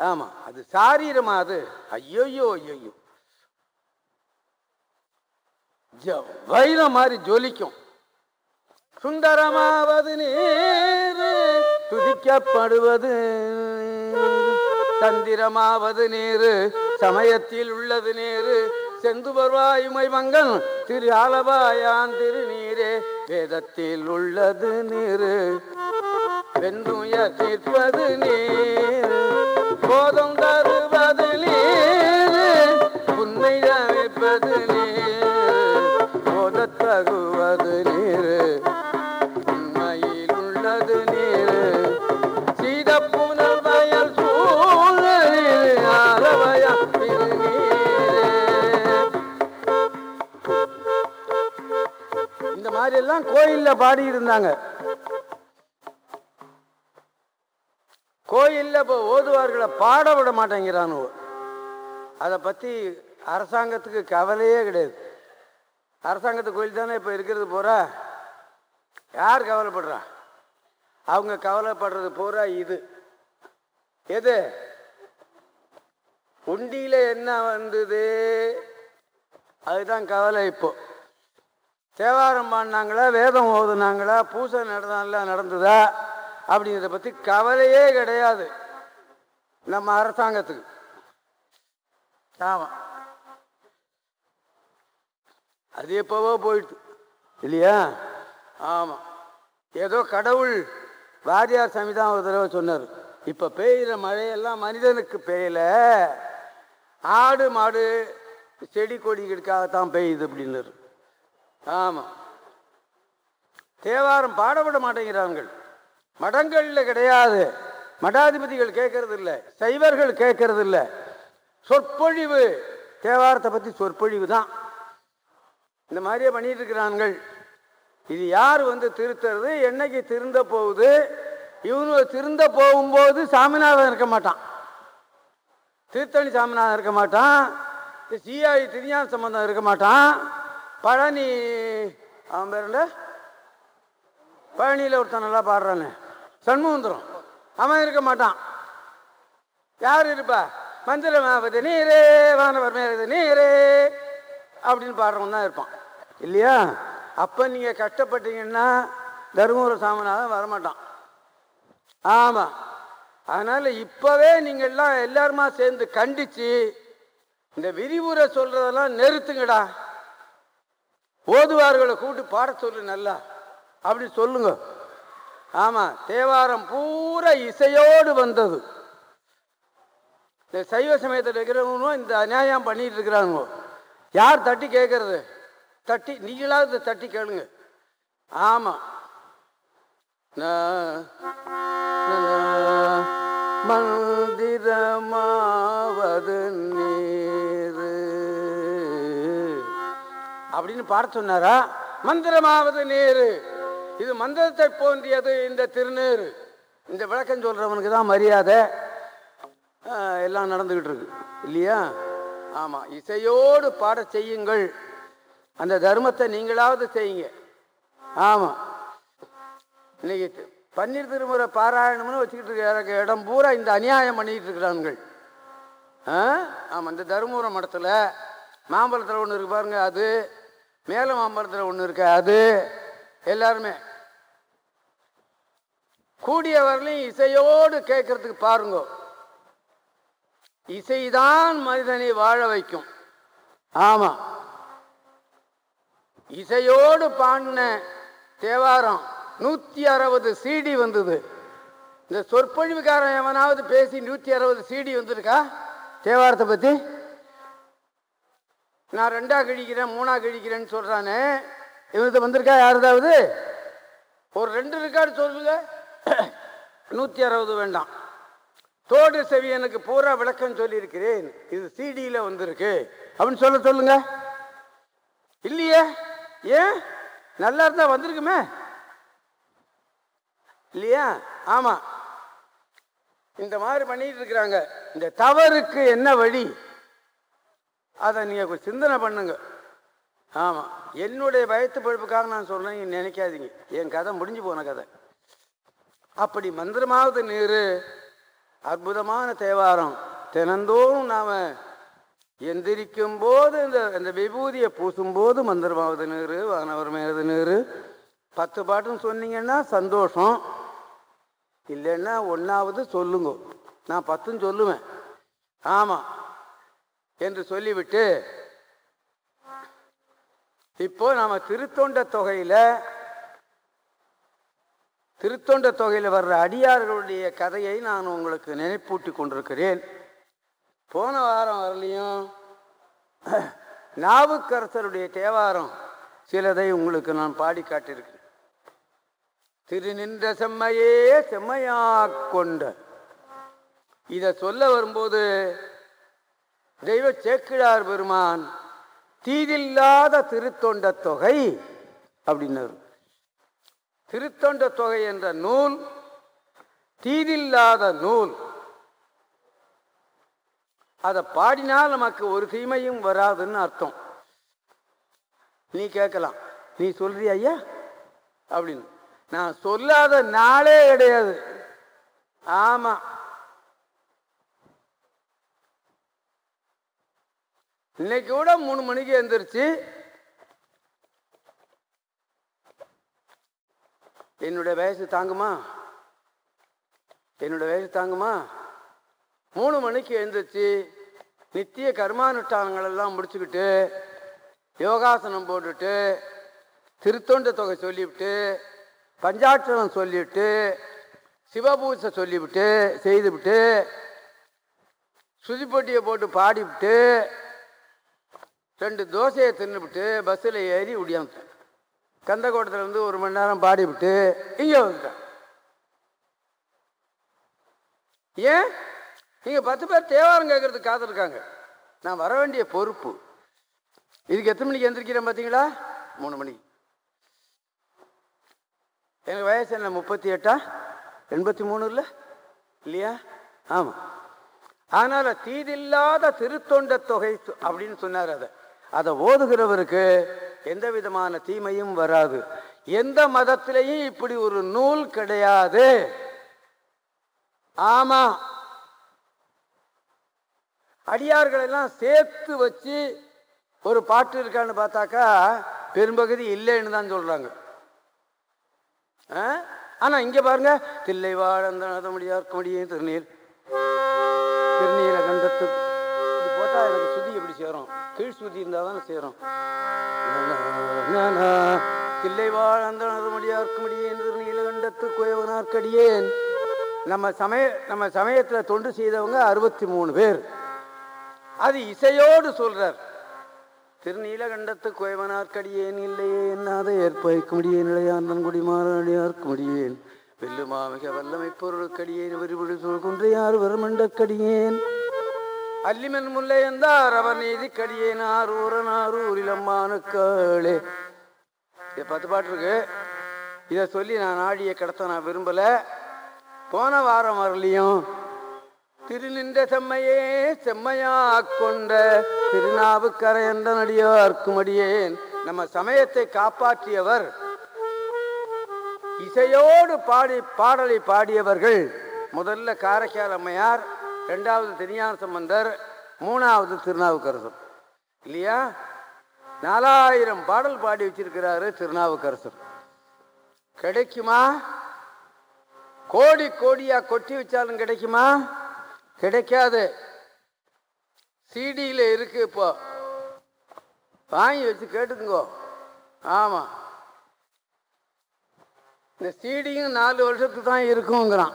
ஆமாம் அது சாரீரமா அது? ஐயோயோ ஐயோயோ. வைரம் மாதிரி ஜொலிக்கும். சுந்தரமாவது நீர் துதிக்கப்படுவது. தந்திரமாவது நேரு சமயத்தில் உள்ளது நேரு. செந்துபர்வாயுமை மங்கன் திரு ஆலபாயான் திருநீரே. வேதத்தில் உள்ளது நீர். வெந்துய தீர்ப்பது நீர். போதம் தருவது நீர். உண்மை அமைப்பது நீர். போதத்தகுவது தான் கோயில்ல பாடி இருந்தாங்க கோயில்ல இப்போ ஓதுவார்களை பாட விட மாட்டேங்கிறானுவோ. அதை பத்தி அரசாங்கத்துக்கு கவலையே கிடையாது. அரசாங்கத்து கோயில் தானே இப்போ இருக்கிறது பூரா யார் கவலைப்படுறா? அவங்க கவலைப்படுறது பூரா இது. எது? உண்டியில என்ன வந்தது? அதுதான் கவலை இப்போ. தேவாரம் பாடினாங்களா வேதம் ஓதுனாங்களா பூசை நடந்தாங்களா நடந்ததா அப்படிங்கிறத பற்றி கவலையே கிடையாது. நம்ம அரசாங்கத்துக்கு. ஆமாம் அது எப்போவோ போயிட்டு இல்லையா? ஆமாம் ஏதோ கடவுள் வாரியார் சாமி தான் ஒரு தடவை சொன்னார். இப்போ பெய்கிற மழையெல்லாம் மனிதனுக்கு பெய்யல. ஆடு மாடு செடி கொடிகளுக்காகத்தான் பெய்யுது அப்படின்னாரு. ஆமாம் தேவாரம் பாடப்பட மாட்டேங்கிறார்கள். மடங்களில் கிடையாது. மடாதிபதிகள் கேட்கறது இல்லை சைவர்கள் கேட்கறது இல்லை சொற்பொழிவு. தேவாரத்தை பற்றி சொற்பொழிவு தான். இந்த மாதிரியே பண்ணிட்டு இருக்கிறார்கள் இது யார் வந்து திருத்துறது? என்னைக்கு திருந்த போகுது? இவனு திருந்த போகும்போது சாமிநாதன் இருக்க மாட்டான். திருத்தணி சாமிநாதன் இருக்க மாட்டான். சிஐ திருஞான சம்பந்தம் இருக்க மாட்டான். பழனி அவன் பேர் பழனியில் ஒருத்தன் நல்லா பாடுறானே. சண்முகந்திரம் அவன் இருக்க மாட்டான். யார் இருப்பா? மந்திரமாவது நீரே வானவர் மேலது நீரே அப்படின்னு பாடுறவன் தான் இருப்பான். இல்லையா? அப்போ நீங்கள் கஷ்டப்பட்டீங்கன்னா தருமபுர சாமிநாதன் வரமாட்டான். ஆமாம் அதனால் இப்போவே நீங்கள்லாம் எல்லாருமா சேர்ந்து கண்டித்து இந்த விரிவுரை சொல்கிறதெல்லாம் நிறுத்துங்கடா. ஓதுவார்களை கூட்டு பாட சொல்லு நல்லா அப்படி சொல்லுங்க ஆமாம் தேவாரம் பூரா இசையோடு வந்தது இந்த சைவ சமயத்தில் இருக்கிறவங்களும் இந்த அநியாயம் பண்ணிட்டு இருக்கிறாங்க யார் தட்டி கேட்கறது தட்டி நீங்களாவது தட்டி கேளுங்க ஆமாம் மந்திரமாவது நீ அப்படின்னு பாட சொன்னாரா? மந்திரமாவது நேரு. இது மந்திரத்தை போன்றியது இந்த திருநேரு. இந்த விளக்கம் சொல்றவனுக்கு தான் மரியாதை. எல்லாம் நடந்துகிட்டு இருக்கு. இல்லையா? ஆமாம் இசையோடு பாட செய்யுங்கள். அந்த தர்மத்தை நீங்களாவது செய்யுங்க. ஆமாம் இன்னைக்கு பன்னீர் திருமுறை பாராயணம்னு வச்சுக்கிட்டு இருக்க இடம் பூரா இந்த அநியாயம் பண்ணிட்டு இருக்கிறான்கள் ஆ? ஆமாம் இந்த தருமபுரம் மடத்தில் மாம்பழத்தில் ஒன்று இருக்கு பாருங்க அது மேல மாமரத்தில் ஒன்று இருக்கு. அது எல்லாருமே கூடிய வரலையும் இசையோடு கேட்கறதுக்கு பாருங்க. இசைதான் மனிதனை வாழ வைக்கும். ஆமாம் இசையோடு பாடின தேவாரம் நூற்றி அறுபது சிடி வந்தது. இந்த சொற்பொழிவுக்காரன் எவனாவது பேசி நூற்றி அறுபது சிடி வந்திருக்கா? தேவாரத்தை பற்றி நான் ரெண்டா கிழிக்கிறேன் மூணா கிழிக்கிறேன்னு சொல்கிறானே இவனுக்கு வந்திருக்கா யாருதாவது? ஒரு ரெண்டு ரெக்கார்டு சொல்லுங்க. நூற்றி அறுபது வேண்டாம். தோடு செவியனுக்கு பூரா விளக்கம் சொல்லியிருக்கிறேன். இது சிடியில் வந்திருக்கு. அப்படின்னு சொல்ல சொல்லுங்க. இல்லையே? ஏன்? நல்லா இருந்தா வந்திருக்குமே. இல்லையா? ஆமாம் இந்த மாதிரி பண்ணிட்டு இருக்கிறாங்க. இந்த தவறுக்கு என்ன வழி? அதை நீங்கள் கொஞ்சம் சிந்தனை பண்ணுங்க. ஆமாம் என்னுடைய வயத்து பழுப்புக்காக நான் சொல்கிறேன் நீங்கள் நினைக்காதீங்க. என் கதை முடிஞ்சு போன கதை. அப்படி மந்திரமாவது நீர் அற்புதமான தேவாரம். தினந்தோறும் நாம் எந்திரிக்கும் போது இந்த இந்த விபூதியை பூசும்போது மந்திரமாவது நீர் வானவர் மேவது நீர். பத்து பாட்டும் சொன்னீங்கன்னா சந்தோஷம். இல்லைன்னா ஒன்றாவது சொல்லுங்க. நான் பத்துன்னு சொல்லுவேன். ஆமாம் என்று சொல்லிவிட்டு இப்போ நாம திருத்தொண்ட தொகையில் திருத்தொண்ட தொகையில் வர்ற அடியார்களுடைய கதையை நான் உங்களுக்கு நினைப்பூட்டி கொண்டிருக்கிறேன். போன வாரம் வரலையும் நாவுக்கரசருடைய தேவாரம் சிலதை உங்களுக்கு நான் பாடி காட்டியிருக்கிறேன். திருநின்ற செம்மையே செம்மையா கொண்ட. இதை சொல்ல வரும்போது தெய்வ சேக்கிழார் பெருமான் தீதில்லாத திருத்தொண்ட தொகை அப்படின்னாரு. திருத்தொண்ட தொகை என்ற நூல் தீதில்லாத நூல். அதை பாடினால் நமக்கு ஒரு தீமையும் வராதுன்னு அர்த்தம். நீ கேட்கலாம். நீ சொல்றியா ஐயா? அப்படின்னு. நான் சொல்லாத நாளே கிடையாது. ஆமா. இன்னைக்கு கூட மூணு மணிக்கு எந்திரிச்சு என்னுடைய வயசு தாங்குமா? என்னோட வயசு தாங்குமா? மூணு மணிக்கு எழுந்திரிச்சு நித்திய கர்மானுஷ்டானங்கள் எல்லாம் முடிச்சுக்கிட்டு யோகாசனம் போட்டுட்டு திருத்தொண்ட தொகை சொல்லிவிட்டு பஞ்சாட்சரம் சொல்லிவிட்டு சிவபூசை சொல்லிவிட்டு செய்துவிட்டு சுதிப்பொட்டியை போட்டு பாடிவிட்டு ரெண்டு தோசையை தின்னுபிட்டு பஸ்ஸில் ஏறி ஒடியாந்துட்டேன் கந்தக்கோட்டத்துலேருந்து ஒரு மணி நேரம் பாடிவிட்டு இங்கே வந்துட்டேன். ஏன்? இங்கே பத்து பேர் தேவாரம் கேட்கறதுக்கு காத்திருக்காங்க. நான் வர வேண்டிய பொறுப்பு. இதுக்கு எத்தனை மணிக்கு எந்திரிக்கிறேன் பார்த்தீங்களா? மூணு மணிக்கு எனக்கு வயசு என்ன முப்பத்தி எட்டா? எண்பத்தி மூணு இல்லை இல்லையா? ஆமாம் அதனால் தீதில்லாத திருத்தொண்ட தொகை அப்படின்னு சொன்னார் அதை. அதை ஓதுகிறவருக்கு எந்த விதமான தீமையும் வராது. எந்த மதத்திலையும் இப்படி ஒரு நூல் கிடையாது. ஆமா. அடியார்கள் எல்லாம் சேர்த்து வச்சு ஒரு பாட்டு இருக்கான்னு பார்த்தாக்கா பெரும்பகுதி இல்லைன்னு தான் சொல்றாங்க. ஆ? ஆனா இங்க பாருங்க தில்லை வாழந்த முடியார்க்க முடியும் திருநீர். திருநீர கண்டத்து இது போட்டா எனக்கு சுதி எப்படி சேரும் கீழ் இருந்தால் தானே சேரும். தில்லை வாழ்ந்த முடியார்க்க முடியேன் நீலகண்டத்து குயவனார்க்கடியேன். நம்ம சமய நம்ம சமயத்தில் தொண்டு செய்தவங்க அறுபத்தி மூணு பேர். அது இசையோடு சொல்றார். திருநீலகண்டத்து குயவனார்க்கடியேன் இல்லையே என்னாத ஏற்பயக்க முடியேன் இளையாந்தன் குடிமாறடியார்க்க முடியேன். வெல்லுமாமிக வல்லமை பொருளுக்கடியேன் விரிவிடு குன்றையார் வருமண்டக்கடியேன் அல்லிமன் முல்லை என்றார் அவர் நீதி கடியேனார் ஊரனார் ஊரிலம்மானுக்களே இது பத்து பாட்டு இருக்கு. இதை சொல்லி நான் ஆடிய கடத்த நான் விரும்பல. போன வாரம் வரலையும் திருநின்ற செம்மையே செம்மையா கொண்ட திருநாவுக்கரை என்ற நடிகார்க்கும் அடியேன். நம்ம சமயத்தை காப்பாற்றியவர் இசையோடு பாடி பாடலை பாடியவர்கள் முதல்ல காரைக்கால் அம்மையார் ரெண்டாவது தனியார் சம்பந்தர் மூணாவது திருநாவுக்கரசர். இல்லையா? நாலாயிரம் பாடல் பாடி வச்சிருக்கிறாரு திருநாவுக்கரசர். கிடைக்குமா? கோடி கோடியா கொட்டி வச்சாலும் கிடைக்குமா? கிடைக்காது. சிடியில் இருக்கு இப்போ. வாங்கி வச்சு கேட்டுக்குங்கோ. ஆமாம் இந்த சீடியும் நாலு வருஷத்துக்கு தான் இருக்குங்கிறான்.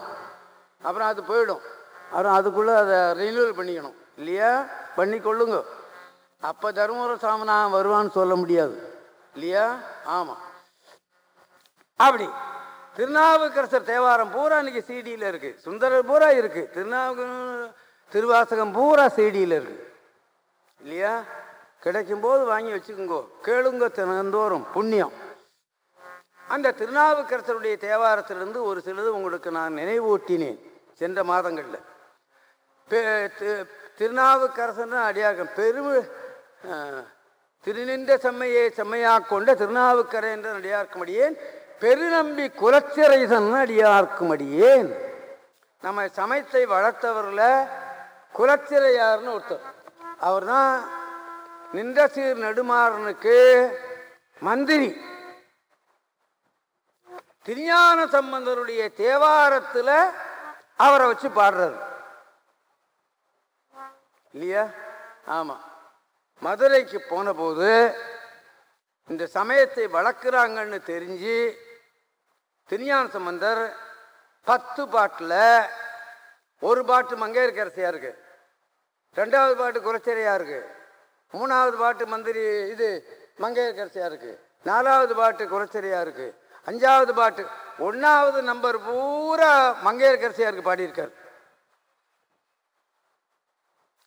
அப்புறம் அது போயிடும். அப்புறம் அதுக்குள்ளே அதை ரினியூவல் பண்ணிக்கணும். இல்லையா? பண்ணி கொள்ளுங்க அப்போ தருமபுர சாமனான் வருவான்னு சொல்ல முடியாது. இல்லையா? ஆமாம் அப்படி. திருநாவுக்கரசர் தேவாரம் பூரா இன்னைக்கு சிடியில் இருக்குது சுந்தரர் பூரா இருக்குது திருநாவுக்கு திருவாசகம் பூரா சிடியில் இருக்குது இல்லையா? கிடைக்கும் போது வாங்கி வச்சுக்கோங்கோ. கேளுங்க தினந்தோறும். புண்ணியம். அந்த திருநாவுக்கரசருடைய தேவாரத்திலிருந்து ஒரு சிலது உங்களுக்கு நான் நினைவூட்டினேன். சென்ற மாதங்களில். திருநாவுக்கரசன் அடியார்கள் பெரும் அஹ், திருநின்ற செம்மையை செம்மையாக கொண்ட திருநாவுக்கரை என்ற அடியார்க்குமடியேன். பெருநம்பி குலச்சிறைதன் அடியார்க்கும் அடியேன் நம்ம சமயத்தை வளர்த்தவரில் குலச்சிறையார்னு ஒருத்தர். அவர் தான் நின்ற சீர் நெடுமாறனுக்கு மந்திரி. திருஞான சம்பந்தருடைய தேவாரத்தில் அவரை வச்சு பாடுறாரு. இல்லையா? ஆமாம் மதுரைக்கு போனபோது இந்த சமயத்தை வளர்க்குறாங்கன்னு தெரிஞ்சு திருஞான சம்பந்தர் பத்து பாட்டில் ஒரு பாட்டு மங்கையர்கரசியா இருக்கு. ரெண்டாவது பாட்டு குலச்சேரியா இருக்கு. மூணாவது பாட்டு மந்திரி இது மங்கையர்கரசியா இருக்கு. நாலாவது பாட்டு குறைச்சரியா இருக்கு. அஞ்சாவது பாட்டு ஒன்றாவது நம்பர் பூரா மங்கையர்கரசியாருக்கு பாடியிருக்கார்.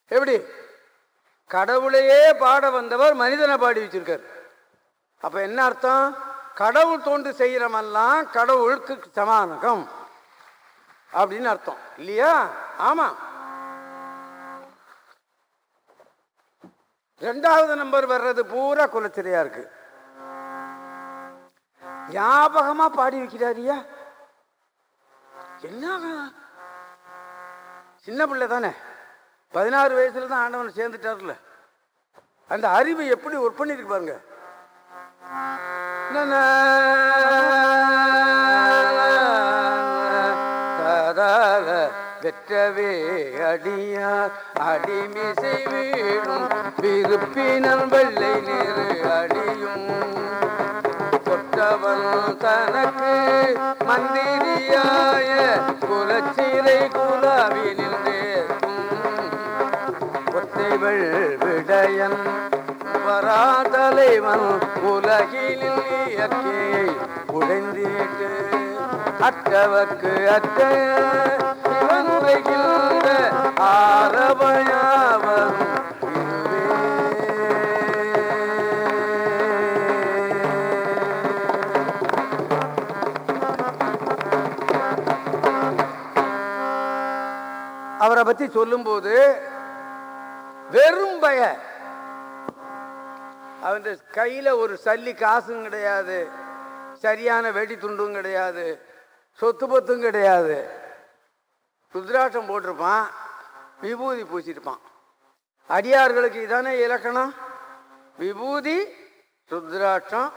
எப்படி? கடவுளையே பாட வந்தவர் மனிதனை பாடி வச்சிருக்கார். அப்போ என்ன அர்த்தம்? கடவுள் தோன்று செய்கிறமெல்லாம் கடவுளுக்கு சமானகம். அப்படின்னு அர்த்தம். இல்லையா? ஆமா. ரெண்டாவது நம்பர் வர்றது பூரா குலச்சிறையா இருக்கு. ஞாபகமா பாடி வைக்கிறாரியா? என்ன சின்ன பிள்ளை தானே. பதினாறு வயசுல தான் ஆண்டவன் சேர்ந்துட்டார்ல. அந்த அறிவு எப்படி ஒர்க் பண்ணிருக்கு பாருங்க. வெற்றவே அடியார் அடிமிசை வீடும் விருப்பினன் வெள்ளை நிறு அடியும். தொட்டவன் தனக்கு மந்திரியாய குலச்சிறை நின்று ஒத்தைவள் விடயன். வராதலைவன் உலகினில் இயற்கையை உடைந்தீட்டு அற்றவர்க்கு அற்ற. இவன் ஆரபயாவன் அவரை பத்தி சொல்லும்போது வெறும் பய. அவன் கையில ஒரு சல்லி காசும் கிடையாது. சரியான வெடி துண்டும் கிடையாது. சொத்து பத்தும் கிடையாது. ருத்ராட்சம் போட்டிருப்பான். விபூதி பூசியிருப்பான் அடியார்களுக்கு இதானே இலக்கணம்? விபூதி ருத்ராட்சம்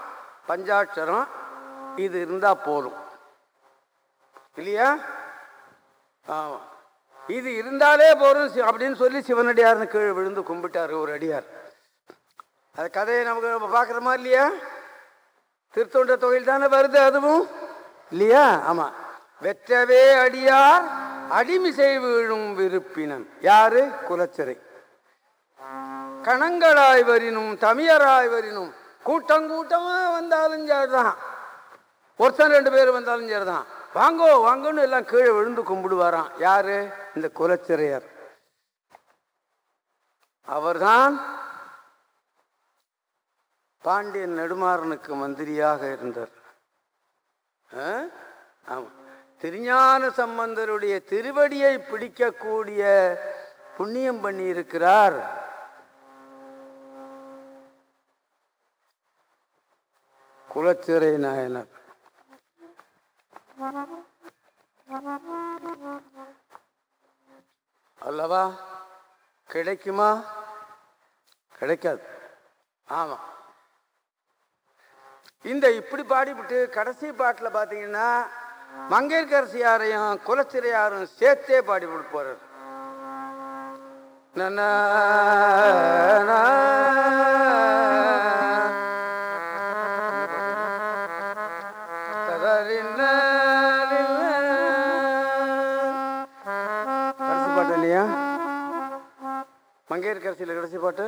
பஞ்சாட்சரம் இது இருந்தா போதும். இல்லையா? ஆமாம் இது இருந்தாலே போதும் அப்படின்னு சொல்லி சிவனடியார்னு கீழே விழுந்து கும்பிட்டாரு ஒரு அடியார். அது கதையை நமக்கு நம்ம பார்க்குற மாதிரி இல்லையா? திருத்தொண்ட தொகையில் தானே வருது அதுவும்? இல்லையா? ஆமாம் வெற்றவே அடியார் அடிமிசை வீழும் விருப்பினன். யாரு? குலச்சிறை. கணங்களாய் வரினும் தமியராய் வரினும் கூட்டம் கூட்டமாக வந்தாலும் சரிதான். ஒருத்தன் ரெண்டு பேர் வந்தாலும் சரிதான். வாங்கோ வாங்கோன்னு எல்லாம் கீழே விழுந்து கும்பிடுவாராம். யாரு? இந்த குலச்சிறையர். அவர்தான் பாண்டியன் நெடுமாறனுக்கு மந்திரியாக இருந்தார். ஆமா. திருஞான சம்பந்தருடைய திருவடியை பிடிக்கக்கூடிய புண்ணியம் பண்ணி இருக்கிறார் குலச்சிறை நாயனர். அல்லவா? கிடைக்குமா? கிடைக்காது. ஆமா. இந்த இப்படி பாடிவிட்டு கடைசி பாட்டில் பார்த்தீங்கன்னா மங்கையர்கரசியாரையும் குலச்சிறையாரும் சேர்த்தே பாடிவிட்டு போறார். நன்னா, மங்கையர்கரசியில் கடைசி பாட்டு.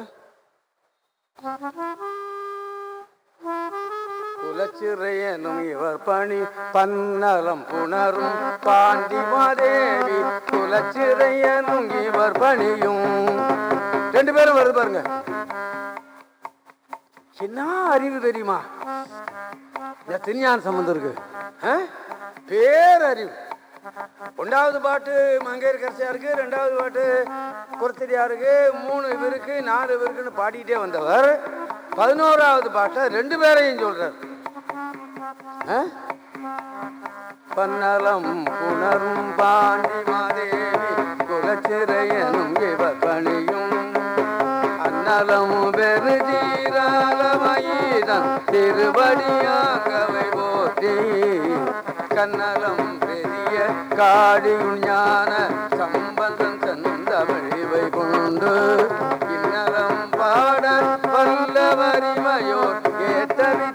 குலச்சிறையனும் இவர் பணி பன்னலம் புணரும். பாண்டி மாதேவி குலச்சிறையனும் இவர் பணியும். ரெண்டு பேரும் வருது பாருங்க. என்ன அறிவு தெரியுமா? இந்த திருஞான சம்பந்தம் இருக்கு பேரறிவு. ஒன்றாவது பாட்டு மங்கையர் ரெண்டாவது பாட்டு குரத்தடியாருக்கு மூணு இவருக்கு நாலு இவருக்குன்னு பாடிக்கிட்டே வந்தவர். பதினோராவது பாட்டை ரெண்டு பேரையும் சொல்றார். பன்னலம் புணரும் பாண்டி மாதேவி குலச்சிறையனும் இவர் பணியும் அன்னலம் பெருஜீராலமயீதன் திருவடியாகவை போற்றி. கன்னலம் காடி காடியுள் ஞான சம்பந்தன் சந்தமிழிவை கொண்டு இன்னரம் பாட வல்ல வரிமையோர் ஏத்தவி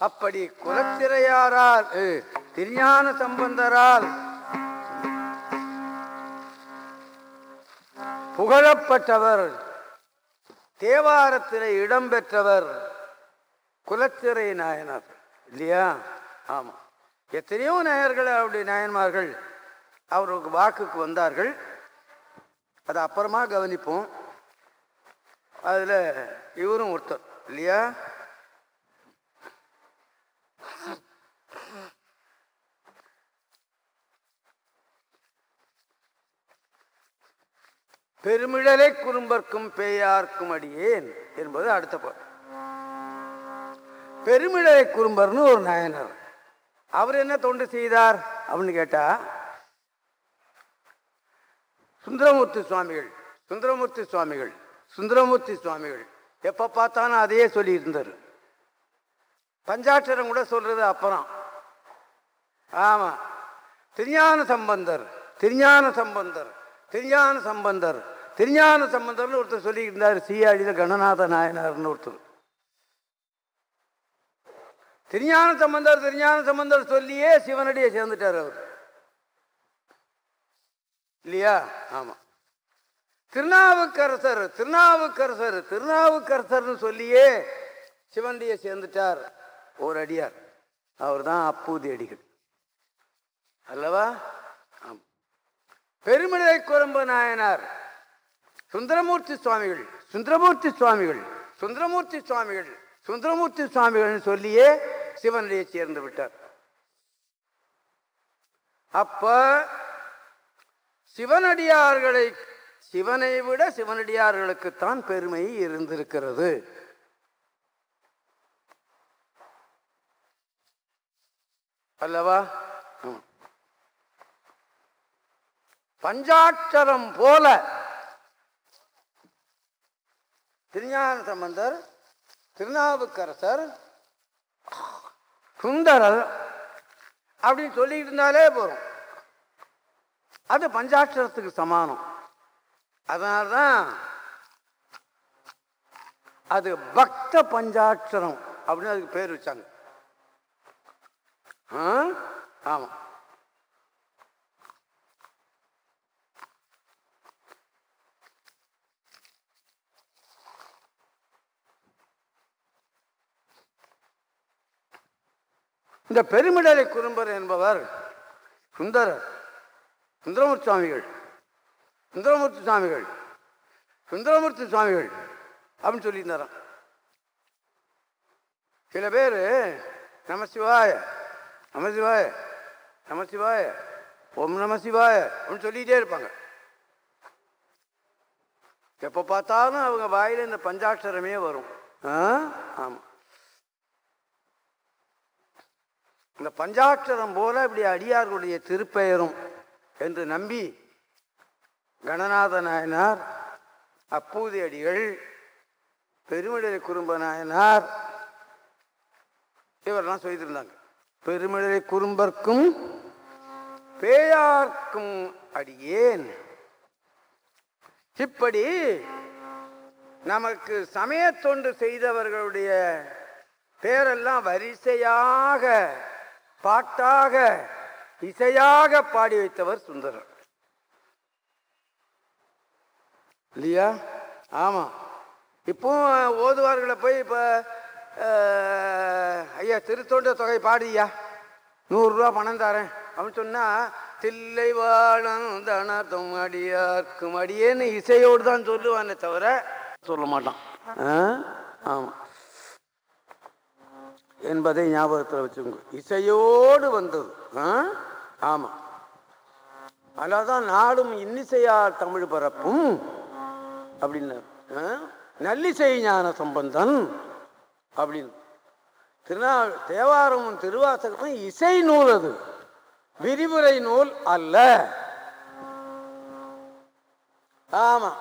அப்படி குலத்திரையாரால் திருஞான சம்பந்தரால் புகழப்பட்டவர் தேவாரத்தில் இடம்பெற்றவர் குலத்திரை நாயனார். இல்லையா? ஆமாம் எத்தனையோ நாயர்கள் அவருடைய நாயன்மார்கள் அவருக்கு வாக்குக்கு வந்தார்கள். அதை அப்புறமா கவனிப்போம். அதில் இவரும் ஒருத்தர். இல்லையா? பெருமிழலை குறும்பர்க்கும் பேயார்க்கும் அடியேன் என்பது அடுத்த பாட்டு. பெருமிழலை குறும்பர்னு ஒரு நாயனர். அவர் என்ன தொண்டு செய்தார் அப்படின்னு கேட்டா சுந்தரமூர்த்தி சுவாமிகள் சுந்தரமூர்த்தி சுவாமிகள் சுந்தரமூர்த்தி சுவாமிகள் எப்ப பார்த்தாலும் அதையே சொல்லி இருந்தார் பஞ்சாட்சரம் கூட சொல்றது அப்புறம். ஆமா. திருஞான சம்பந்தர் திருஞான சம்பந்தர் திருஞான சம்பந்தர். திருஞான சம்பந்தர்னு ஒருத்தர் சொல்லி இருந்தார் சீயாடியில கணநாத நாயனார்னு ஒருத்தர். திருஞான சம்பந்தர் திருஞான சம்பந்தர் சொல்லியே சிவனடியை சேர்ந்துட்டார் அவர். இல்லையா? ஆமா. திருநாவுக்கரசர் திருநாவுக்கரசர் திருநாவுக்கரசர்னு சொல்லியே சிவனடியை சேர்ந்துட்டார் ஒரு அடியார். அவர் தான் அப்பூதி அடிகள். அல்லவா? ஆம். பெருமிழை குரம்பு நாயனார். சுந்தரமூர்த்தி சுவாமிகள் சுந்தரமூர்த்தி சுவாமிகள் சுந்தரமூர்த்தி சுவாமிகள் சுந்தரமூர்த்தி சுவாமிகள் சொல்லியே சிவனிடையே சேர்ந்து விட்டார். அப்ப சிவனடியார்களை சிவனை விட சிவனடியார்களுக்குத்தான் பெருமை இருந்திருக்கிறது. அல்லவா? பஞ்சாட்சரம் போல திருஞான சம்பந்தர் திருநாவுக்கரசர் சுந்தரர் அப்படின்னு சொல்லிட்டு இருந்தாலே போகிறோம் அது பஞ்சாட்சரத்துக்கு சமானம். அதனால்தான் அது பக்த பஞ்சாட்சரம் அப்படின்னு அதுக்கு பேர் வச்சாங்க. ஆமாம் இந்த பெருமிடலை குறும்பர் என்பவர் சுந்தரர் சுந்தரமூர்த்தி சுவாமிகள் சுந்தரமூர்த்தி சுவாமிகள் சுந்தரமூர்த்தி சுவாமிகள் அப்படின்னு சொல்லியிருந்தாராம். சில பேர் நமசிவாய நமசிவாய நமசிவாய ஓம் நமசிவாய அப்படின்னு சொல்லிகிட்டே இருப்பாங்க. எப்போ பார்த்தாலும் அவங்க வாயில் இந்த பஞ்சாட்சரமே வரும். ஆ? ஆமாம் இந்த பஞ்சாட்சரம் போல இப்படி அடியார்களுடைய திருப்பெயரும் என்று நம்பி கணநாத நாயனார் அப்பூதி அடிகள் பெருமிழலை குறும்ப நாயனார் இவரெல்லாம் சொல்லியிருந்தாங்க. பெருமிழலை குறும்பர்க்கும் பேயார்க்கும் அடியேன். இப்படி நமக்கு சமயத்தொண்டு செய்தவர்களுடைய பேரெல்லாம் வரிசையாக பாட்டாக இசையாக பாடி வைத்தவர் சுந்தரர். இல்லையா? ஆமா. இப்போ ஓதுவார்களை போய் இப்போ ஐயா திருத்தொண்ட தொகை பாடியா? நூறுரூவா பணம் தரேன். அப்படின்னு சொன்னா தில்லை வாழம் தனதும் அடியார்க்கும் அடியேன்னு இசையோடு தான் சொல்லுவானே தவிர சொல்ல மாட்டான். ஆ? என்பதை ஞாபகத்தில் வச்சுக்கோங்க. இசையோடு வந்தது. ஆ? ஆமா. அதான் நாடும் இன்னிசையார் தமிழ் பரப்பும். அப்படின்னு. ஆ? நல்லிசை ஞான சம்பந்தன். அப்படின்னு. திருநா தேவாரமும் திருவாசகமும் இசை நூல் அது. விரிவுரை நூல் அல்ல. ஆமா.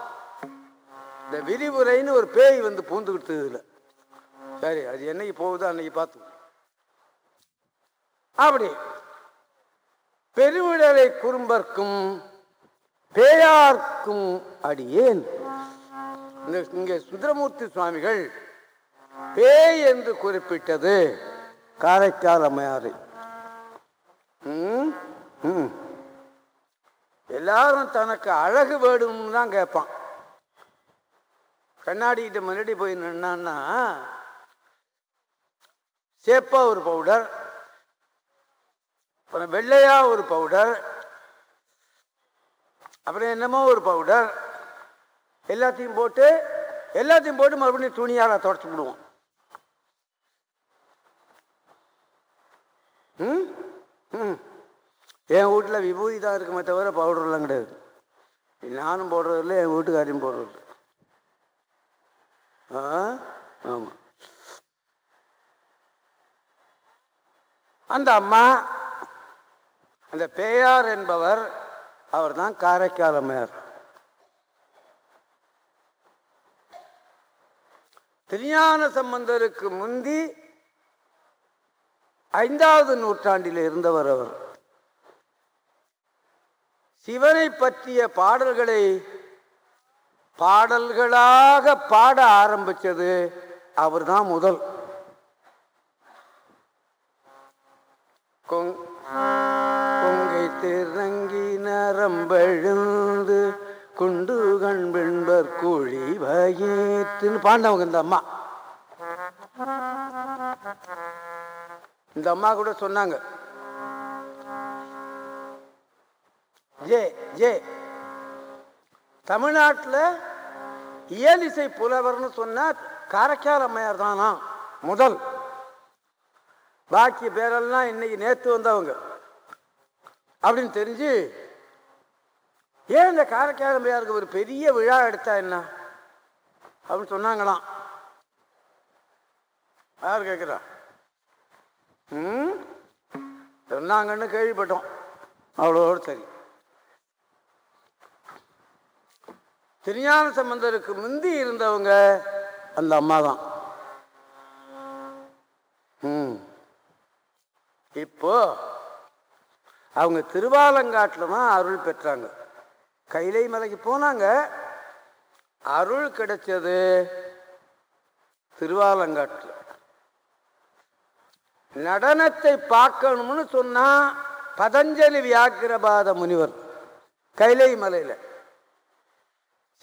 இந்த விரிவுரைன்னு ஒரு பேய் வந்து பூந்துக்கிட்டு இதுல சரி அது என்னைக்கு போகுதோ அன்னைக்கு பார்த்து அப்படி பெருவிடலை குறும்பர்க்கும் பேயார்க்கும் அடியேன். இந்த இங்கே சுந்தரமூர்த்தி சுவாமிகள் பேய் என்று குறிப்பிட்டது காரைக்கால் அம்மையாரை. எல்லாரும் தனக்கு அழகு வேணும்னு தான் கேட்பான். கண்ணாடிக்கிட்ட முன்னாடி போய் நின்னான்னா சேப்பாக ஒரு பவுடர் அப்புறம் வெள்ளையாக ஒரு பவுடர் அப்புறம் என்னமோ ஒரு பவுடர் எல்லாத்தையும் போட்டு எல்லாத்தையும் போட்டு மறுபடியும் துணியால் தொடச்சி விடுவோம். ம்? ம். என் வீட்டில் விபூதி தான் இருக்குமே தவிர பவுடர்லாம் கிடையாது. நானும் போடுறதில்ல என் வீட்டுக்காரையும் போடுறது ஆ? ஆமாம் அந்த அம்மா அந்த பேயார் என்பவர் அவர் தான் காரைக்கால் அம்மையார். திருஞான சம்பந்தருக்கு முந்தி ஐந்தாவது நூற்றாண்டில் இருந்தவர் அவர். சிவனை பற்றிய பாடல்களை பாடல்களாக பாட ஆரம்பிச்சது அவர்தான் முதல். கொங்கை திறங்கி நரம்பெழுந்து குண்டு கண்பெண்பர் குழி வயிற்றுன்னு பாண்டவங்க இந்த அம்மா. இந்த அம்மா கூட சொன்னாங்க. ஜே ஜே தமிழ்நாட்டில் இயலிசை புலவர்னு சொன்ன காரைக்கால் அம்மையார் தானா? முதல். பாக்கி பேரெல்லாம் இன்னைக்கு நேற்று வந்தவங்க. அப்படின்னு தெரிஞ்சு ஏன் இந்த காரைக்கால் ஒரு பெரிய விழா எடுத்தா என்ன? அப்படின்னு சொன்னாங்களாம். யார் கேட்குறா ம்? சொன்னாங்கன்னு கேள்விப்பட்டோம். அவ்வளோடு சரி. திருஞான சம்பந்தருக்கு முந்தி இருந்தவங்க அந்த அம்மா தான் ம். இப்போ அவங்க திருவாலங்காட்டில் தான் அருள் பெற்றாங்க. கைலை மலைக்கு போனாங்க. அருள் கிடைச்சது திருவாலங்காட்டில். நடனத்தை பார்க்கணும்னு சொன்னா பதஞ்சலி வியாக்கிரபாத முனிவர் கைலை மலையில்.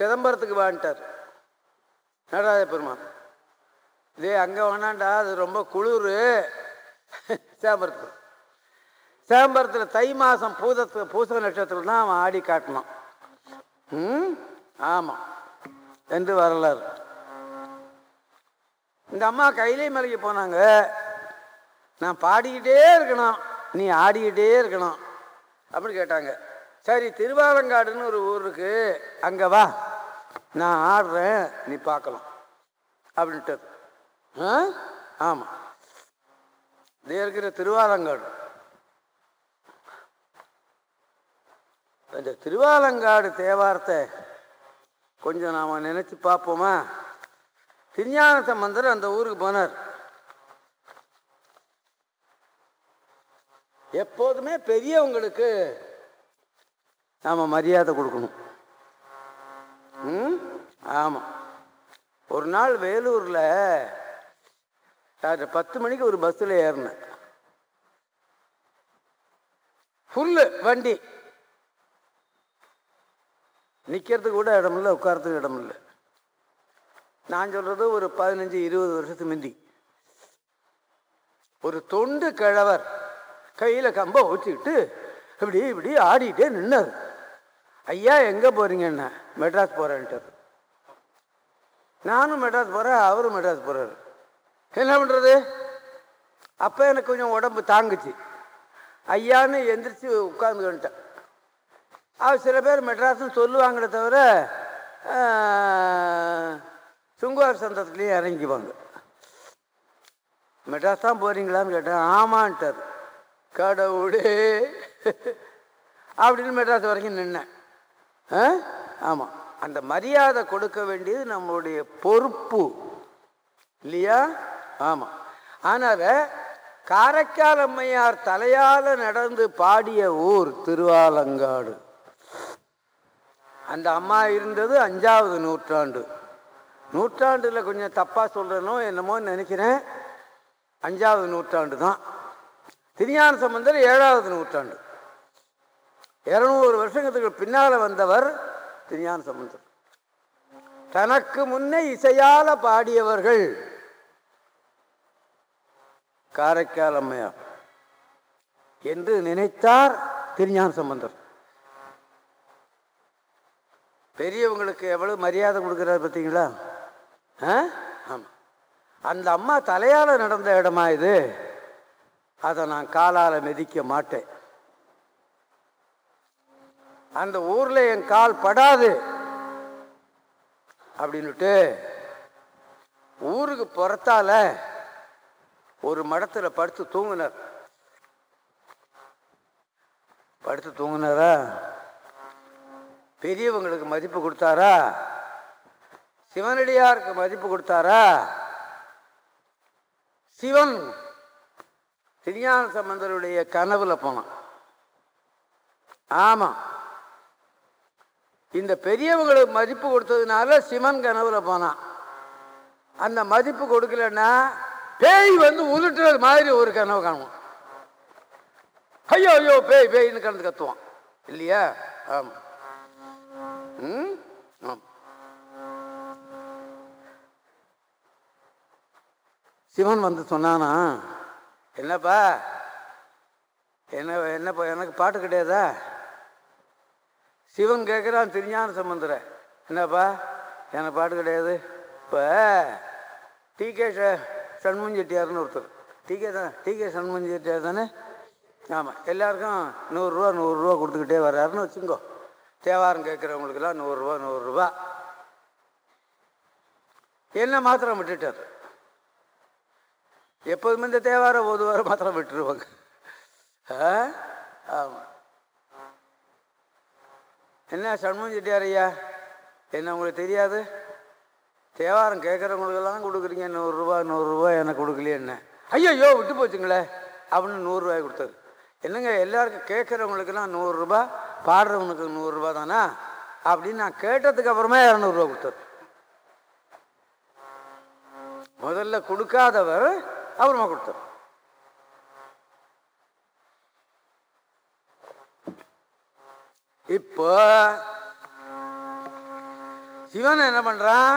சிதம்பரத்துக்கு வான்ட்டார் நடராஜ பெருமான் இதே அங்கே வேணாண்டா அது ரொம்ப குளிர். சேம்பரத்தில் சேம்பரத்தில் தை மாதம் பூதத்து பூசக நட்சத்திரம் தான் அவன் ஆடி காட்டினான் ம்? ஆமாம் என்று வரலாறு. இந்த அம்மா கைலை மலைக்கு போனாங்க. நான் பாடிக்கிட்டே இருக்கணும். நீ ஆடிக்கிட்டே இருக்கணும். அப்படின்னு கேட்டாங்க. சரி திருவாலங்காடுன்னு ஒரு ஊர் இருக்கு. அங்கே வா. நான் ஆடுறேன். நீ பார்க்கலாம். அப்படின்ட்டு ஆ? ஆமாம் இது இருக்கிற திருவாலங்காடு. இந்த திருவாலங்காடு தேவாரத்தை கொஞ்சம் நாம் நினச்சி பார்ப்போமா? திருஞான சம்பந்தர் அந்த ஊருக்கு போனார். எப்போதுமே பெரியவங்களுக்கு நாம் மரியாதை கொடுக்கணும். ம்? ஆமாம் ஒரு நாள் வேலூரில் ராத்திரி பத்து மணிக்கு ஒரு பஸ்ஸில் ஏறினேன். ஃபுல்லு வண்டி. நிற்கிறதுக்கு கூட இடம் இல்லை உட்காரத்துக்கு இடம் இல்லை. நான் சொல்கிறது ஒரு பதினஞ்சு இருபது வருஷத்துக்கு முந்தி. ஒரு தொண்டு கிழவர் கையில் கம்பை வச்சுக்கிட்டு இப்படி இப்படி ஆடிக்கிட்டே நின்னார். ஐயா எங்கே போகிறீங்கண்ணா மெட்ராஸ் போகிறேன்ட்டார் நானும் மெட்ராஸ் போகிறேன் அவரும் மெட்ராஸ் போகிறாரு என்ன பண்ணுறது அப்போ எனக்கு கொஞ்சம் உடம்பு தாங்குச்சு. ஐயான்னு எந்திரிச்சு உட்காந்துக்கிட்டேன் அவர் சில பேர் மெட்ராஸ்னு சொல்லுவாங்களே தவிர சுங்குவார் சந்தத்துலேயும் இறங்கிவாங்க மெட்ராஸ் தான் போகிறீங்களான்னு கேட்டேன். ஆமான்ட்டார். கடவுளே. அப்படின்னு மெட்ராஸ் வரைக்கும் நின்னேன். ஆ ஆமாம் அந்த மரியாதை கொடுக்க வேண்டியது நம்மளுடைய பொறுப்பு. இல்லையா? ஆமாம் ஆனால் காரைக்கால் அம்மையார் தலையால் நடந்து பாடிய ஊர் திருவாலங்காடு. அந்த அம்மா இருந்தது அஞ்சாவது நூற்றாண்டு. நூற்றாண்டில் கொஞ்சம் தப்பாக சொல்கிறனோ என்னமோ நினைக்கிறேன். அஞ்சாவது நூற்றாண்டு தான். திருஞான சம்பந்தர் ஏழாவது நூற்றாண்டு. இரநூறு வருஷத்துக்கு பின்னால் வந்தவர் திருஞான சம்பந்தர். தனக்கு முன்னே இசையால் பாடியவர்கள் காரைக்கால் அம்மையார் என்று நினைத்தார் திருஞான சம்பந்தர். பெரியவங்களுக்கு எவ்வளவு மரியாதை கொடுக்குறாரு பார்த்தீங்களா? ஆ? ஆமாம் அந்த அம்மா தலையால் நடந்த இடமா இது? அதை நான் காலால் மிதிக்க மாட்டேன். அந்த ஊரில் என் கால் படாது. அப்படின்னுட்டு ஊருக்கு புறத்தால ஒரு மடத்தில் படுத்து தூங்கினார் படுத்து தூங்கினாரா பெரியவங்களுக்கு மதிப்பு கொடுத்தாரா? சிவனடியாருக்கு மதிப்பு கொடுத்தாரா? சிவன் திருஞான சம்பந்தருடைய கனவுல போனான். ஆமா. இந்த பெரியவங்களுக்கு மதிப்பு கொடுத்ததுனால சிவன் கனவுல போனான். அந்த மதிப்பு கொடுக்கலன்னா பேய் வந்து உருட்டுறது மாதிரி ஒரு கனவு காணுவோம். ஐயோ ஐயோ பேய் பேய்னு கலந்து கத்துவான். இல்லையா? ஆமா. ம்? சிவன் வந்து சொன்னானா என்னப்பா? என்ன என்னப்பா எனக்கு பாட்டு கிடையாதா? சிவன் கேட்குறான் திருஞான சம்பந்தர. என்னப்பா? எனக்கு பாட்டு கிடையாது. இப்போ டி. கே. சண்முகம் செட்டியார்னு ஒருத்தர் டிகே தான் டிகே சண்முகம் செட்டியார் தானே? ஆமாம் எல்லாருக்கும் நூறுரூவா நூறுரூவா கொடுத்துக்கிட்டே வர்றாருன்னு வச்சுங்கோ தேவாரம் கேட்குறவங்களுக்கெல்லாம் நூறுரூவா நூறுரூவா. என்ன மாத்திரம் விட்டுட்டார்? எப்போதுமே இந்த தேவாரம் ஓதுவார மாத்திரம் விட்டுருவாங்க. ஆ? என்ன சண்முகம் செட்டியார் ஐயா? என்ன உங்களுக்கு தெரியாது? தேவாரம் கேட்குறவங்களுக்கெல்லாம் கொடுக்குறீங்க. நூறுரூவா நூறுரூவா எனக்கு கொடுக்கலையே என்ன? ஐயோ விட்டு போச்சுங்களே. அப்படின்னு நூறுரூவாய் கொடுத்தாரு. என்னங்க எல்லாருக்கும் கேட்குறவங்களுக்கெல்லாம் நூறுரூபா பாடுறவனுக்கு நூறுரூபா தானா? அப்படின்னு நான் கேட்டதுக்கு அப்புறமா இரநூறுவா கொடுத்தாரு. முதல்ல கொடுக்காதவர் அப்புறமா கொடுத்தார். இப்போ சிவன் என்ன பண்ணுறான்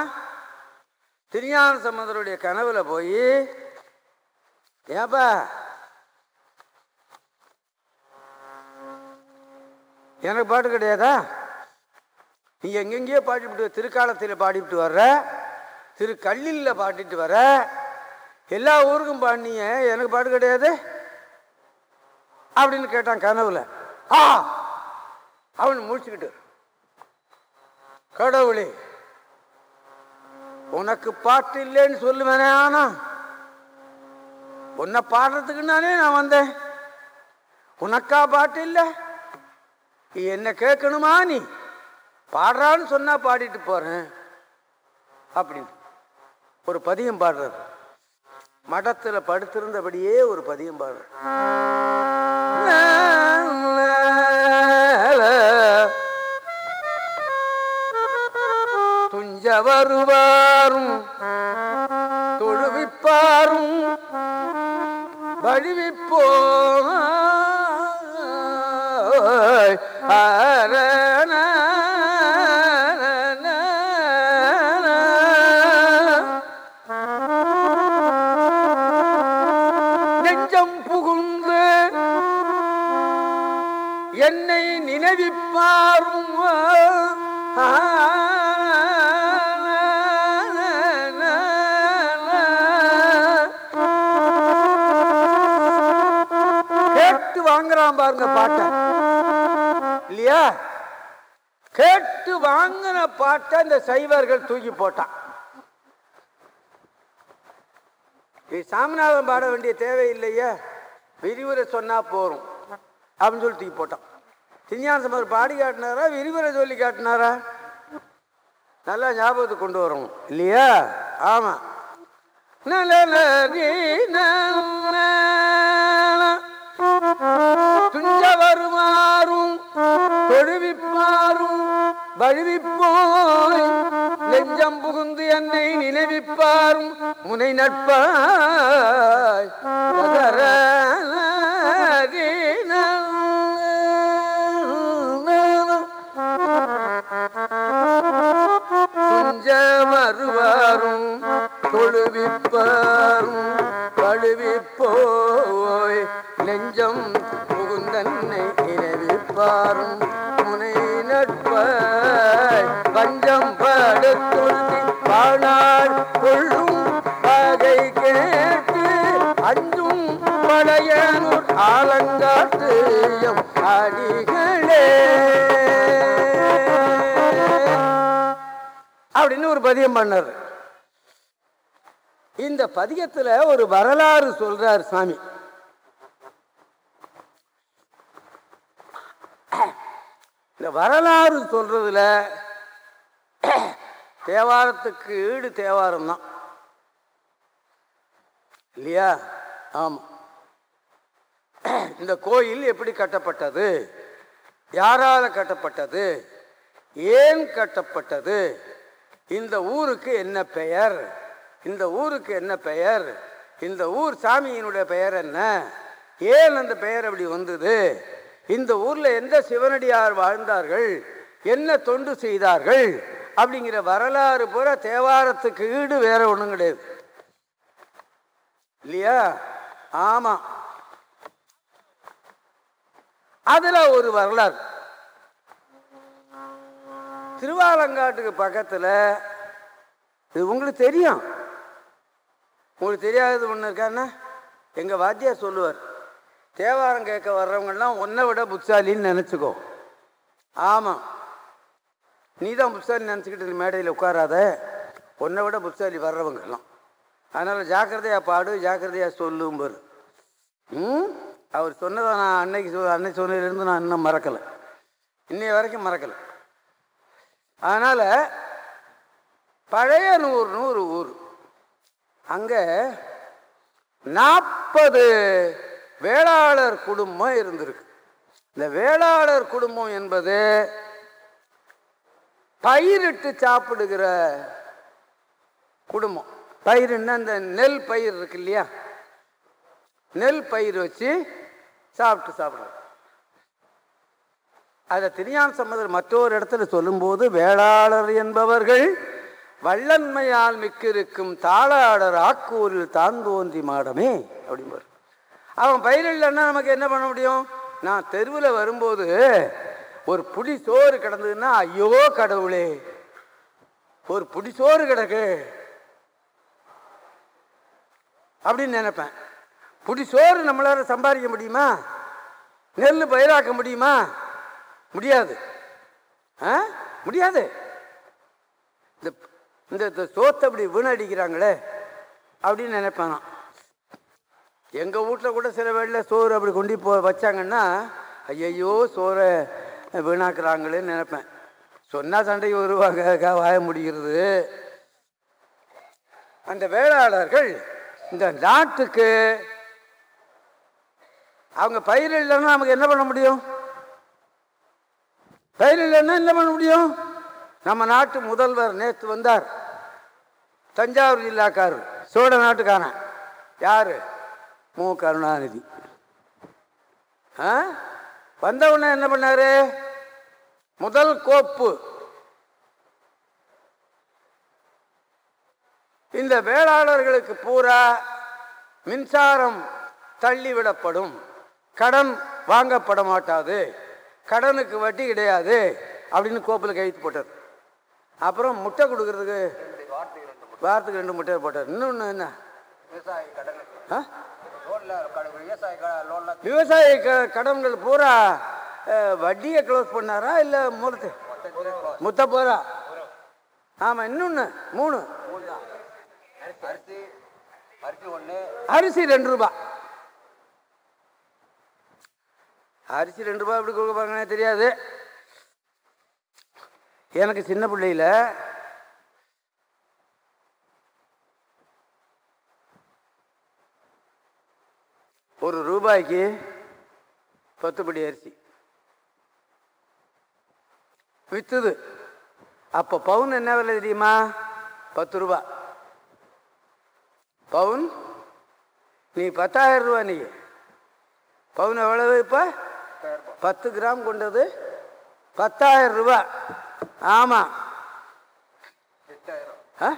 திருஞான சம்பந்தருடைய கனவுல போய் ஏப்பா? எனக்கு பாட்டு கிடையாதா? நீ எங்கெங்கேயோ பாடிவிட்டு திருக்காலத்தில் பாடிவிட்டு வர்ற திரு கல்லில் பாடிட்டு வர எல்லா ஊருக்கும் பாடினீங்க எனக்கு பாட்டு கிடையாது? அப்படின்னு கேட்டான் கனவுல. ஆ! அவன் முடிச்சுக்கிட்டு கடவுளே! உனக்கு பாட்டு இல்லைன்னு சொல்லுவேனே ஆனா உன்னை பாடுறதுக்கு நானே நான் வந்தேன். உனக்கா பாட்டு இல்லை என்ன கேட்கணுமா நீ? பாடுறான்னு சொன்னா பாடிட்டு போறேன். அப்படின்னு ஒரு பதியம் பாடுறது மடத்துல படுத்திருந்தபடியே ஒரு பதியம் பாடுறது துஞ்ச வருவாரும் தொழுவிப்பாரும் வழிவிப்போ வாங்குறான் பாருங்க இல்லையா? கேட்டு வாங்கின பாட்டை இந்த சைவர்கள் தூக்கி போட்டான். இது சாமிநாதன் பாட வேண்டிய தேவையில்லையே. விரிவுரை சொன்னா போறோம் அப்படின்னு சொல்லி தூக்கி போட்டான். திருஞான சம்பந்தர் பாடி காட்டினாரா? விரிவுரை சொல்லி காட்டினாரா? நல்லா ஞாபகத்துக்கு கொண்டு வரும் இல்லையா? ஆமா. துஞ்ச வருமாறும் தொழுவிப்பாரும் வழுவிப்போய் நெஞ்சம் புகுந்து என்னை நினைவிப்பாரும் முனை நட்பாய் மறுவாரும் தொழுவிப்பாரும் வழுவிப்போய் நெஞ்சம் புகுந்தன்னை நினைவிப்பாரும். பதியம் பண்ணார். இந்த பதியத்தில் ஒரு வரலாறு சொல்றார் சாமி. இந்த வரலாறு சொல்றதுல தேவாரத்துக்கு ஈடு தேவாரம் தான். இல்லையா? ஆமா. இந்த கோயில் எப்படி கட்டப்பட்டது? யாரால கட்டப்பட்டது? ஏன் கட்டப்பட்டது? இந்த ஊருக்கு என்ன பெயர்? இந்த ஊருக்கு என்ன பெயர்? இந்த ஊர் சாமியினுடைய பெயர் என்ன? ஏன் அந்த பெயர் அப்படி வந்தது? இந்த ஊரில் எந்த சிவனடியார் வாழ்ந்தார்கள்? என்ன தொண்டு செய்தார்கள்? அப்படிங்கிற வரலாறு பூரா தேவாரத்துக்கு ஈடு வேற ஒன்றும் கிடையாது. இல்லையா? ஆமா. அதில் ஒரு வரலாறு. திருவாலங்காட்டுக்கு பக்கத்தில் இது உங்களுக்கு தெரியும். உங்களுக்கு தெரியாதது ஒன்று இருக்கான்னா எங்கள் வாத்தியார் சொல்லுவார் தேவாரம் கேட்க வர்றவங்கெல்லாம் ஒன்றை விட புத்தாலின்னு நினச்சிக்கோ. ஆமாம் நீ தான் புத்தாலி நினச்சிக்கிட்டு மேடையில் உட்காராத. ஒன்றை விட புத்தாலி வர்றவங்கெல்லாம் அதனால் ஜாக்கிரதையாக பாடு ஜாக்கிரதையாக சொல்லும்பார். ம்? அவர் சொன்னதை நான் அன்னைக்கு சொ அன்னைக்கு சொன்னதுலேருந்து நான் இன்னும் மறக்கலை. இன்னைய வரைக்கும் மறக்கலை. அதனால் பழைய நூறு நூறு ஊர். அங்கே நாற்பது வேளாளர் குடும்பம் இருந்திருக்கு. இந்த வேளாளர் குடும்பம் என்பது பயிரிட்டு சாப்பிடுகிற குடும்பம். பயிருன்னா இந்த நெல் பயிர் இருக்கு இல்லையா? நெல் பயிர் வச்சு சாப்பிட்டு சாப்பிடுறது அதை திருஞான சம்பந்தர் மற்றொரு இடத்துல சொல்லும்போது வேளாளர் என்பவர்கள் வள்ளன்மையால் மிக்கிருக்கும் தாளாளர் ஆக்கூரில் தான் தோன்றி மாடமே அப்படிம்பார். அவன் பயிர் இல்லைன்னா நமக்கு என்ன பண்ண முடியும்? நான் தெருவில் வரும்போது ஒரு புடி சோறு கிடந்ததுன்னா ஐயோ கடவுளே ஒரு புடி சோறு கிடக்கு அப்படின்னு நினைப்பேன். புடி சோறு நம்மளால சம்பாதிக்க முடியுமா? நெல் பயிராக்க முடியுமா? முடியாது. ஆ? முடியாது. இந்த இந்த சோத்தை அப்படி வீணடிக்கிறாங்களே அப்படின்னு நினைப்பேன் நான் எங்கள் வீட்டில் கூட சில வேளையில் சோறு அப்படி கொண்டு போ வச்சாங்கன்னா ஐயையோ சோறை வீணாக்குறாங்களேன்னு நினைப்பேன். சொன்னால் சண்டைக்கு வருவாங்க வாய முடிகிறது அந்த வேளாளர்கள் இந்த நாட்டுக்கு அவங்க பயிர் இல்லைன்னா நமக்கு என்ன பண்ண முடியும்? பயிர் இல்லைன்னா என்ன பண்ண முடியும்? நம்ம நாட்டு முதல்வர் நேற்று வந்தார். தஞ்சாவூர் ஜில்லாக்காரர் சோழ நாட்டுக்காரன். யார்? மு. கருணாநிதி. ஆ? வந்தவுடனே என்ன பண்ணார்? முதல் கோப்பு. இந்த வேளாளர்களுக்கு பூரா மின்சாரம் தள்ளிவிடப்படும். கடன் வாங்கப்பட மாட்டாது. கடனுக்கு வட்டி கிடையாது அப்படின்னு கோப்பில் கைத்து போட்டார். அப்புறம் முட்டை கொடுக்கறதுக்கு வாரத்துக்கு ரெண்டு முட்டை போட்டார். இன்னொன்று என்ன? விவசாய கடன்கள் பூரா வட்டியை க்ளோஸ் பண்ணாரா இல்லை மூலத்தை? முத்த போரா? ஆமாம் இன்னொன்று மூணு. அரிசி ரெண்டு ரூபா அரிசி ரெண்டு ரூபா எப்படி கொடுக்க போறாங்கன்னே தெரியாது. எனக்கு சின்ன பிள்ளையில ஒரு ரூபாய்க்கு பத்துப்படி அரிசி. வித்துது. அப்போ பவுன் என்ன விலை தெரியுமா? பத்து ரூபா. பவுன்? நீ பத்தாயிரம் ரூபா நீ. பவுன் எவ்வளவு இப்போ? பத்து கிராம் கொண்டது பத்தாயிரம் ரூபா ஆமாம் ஆ?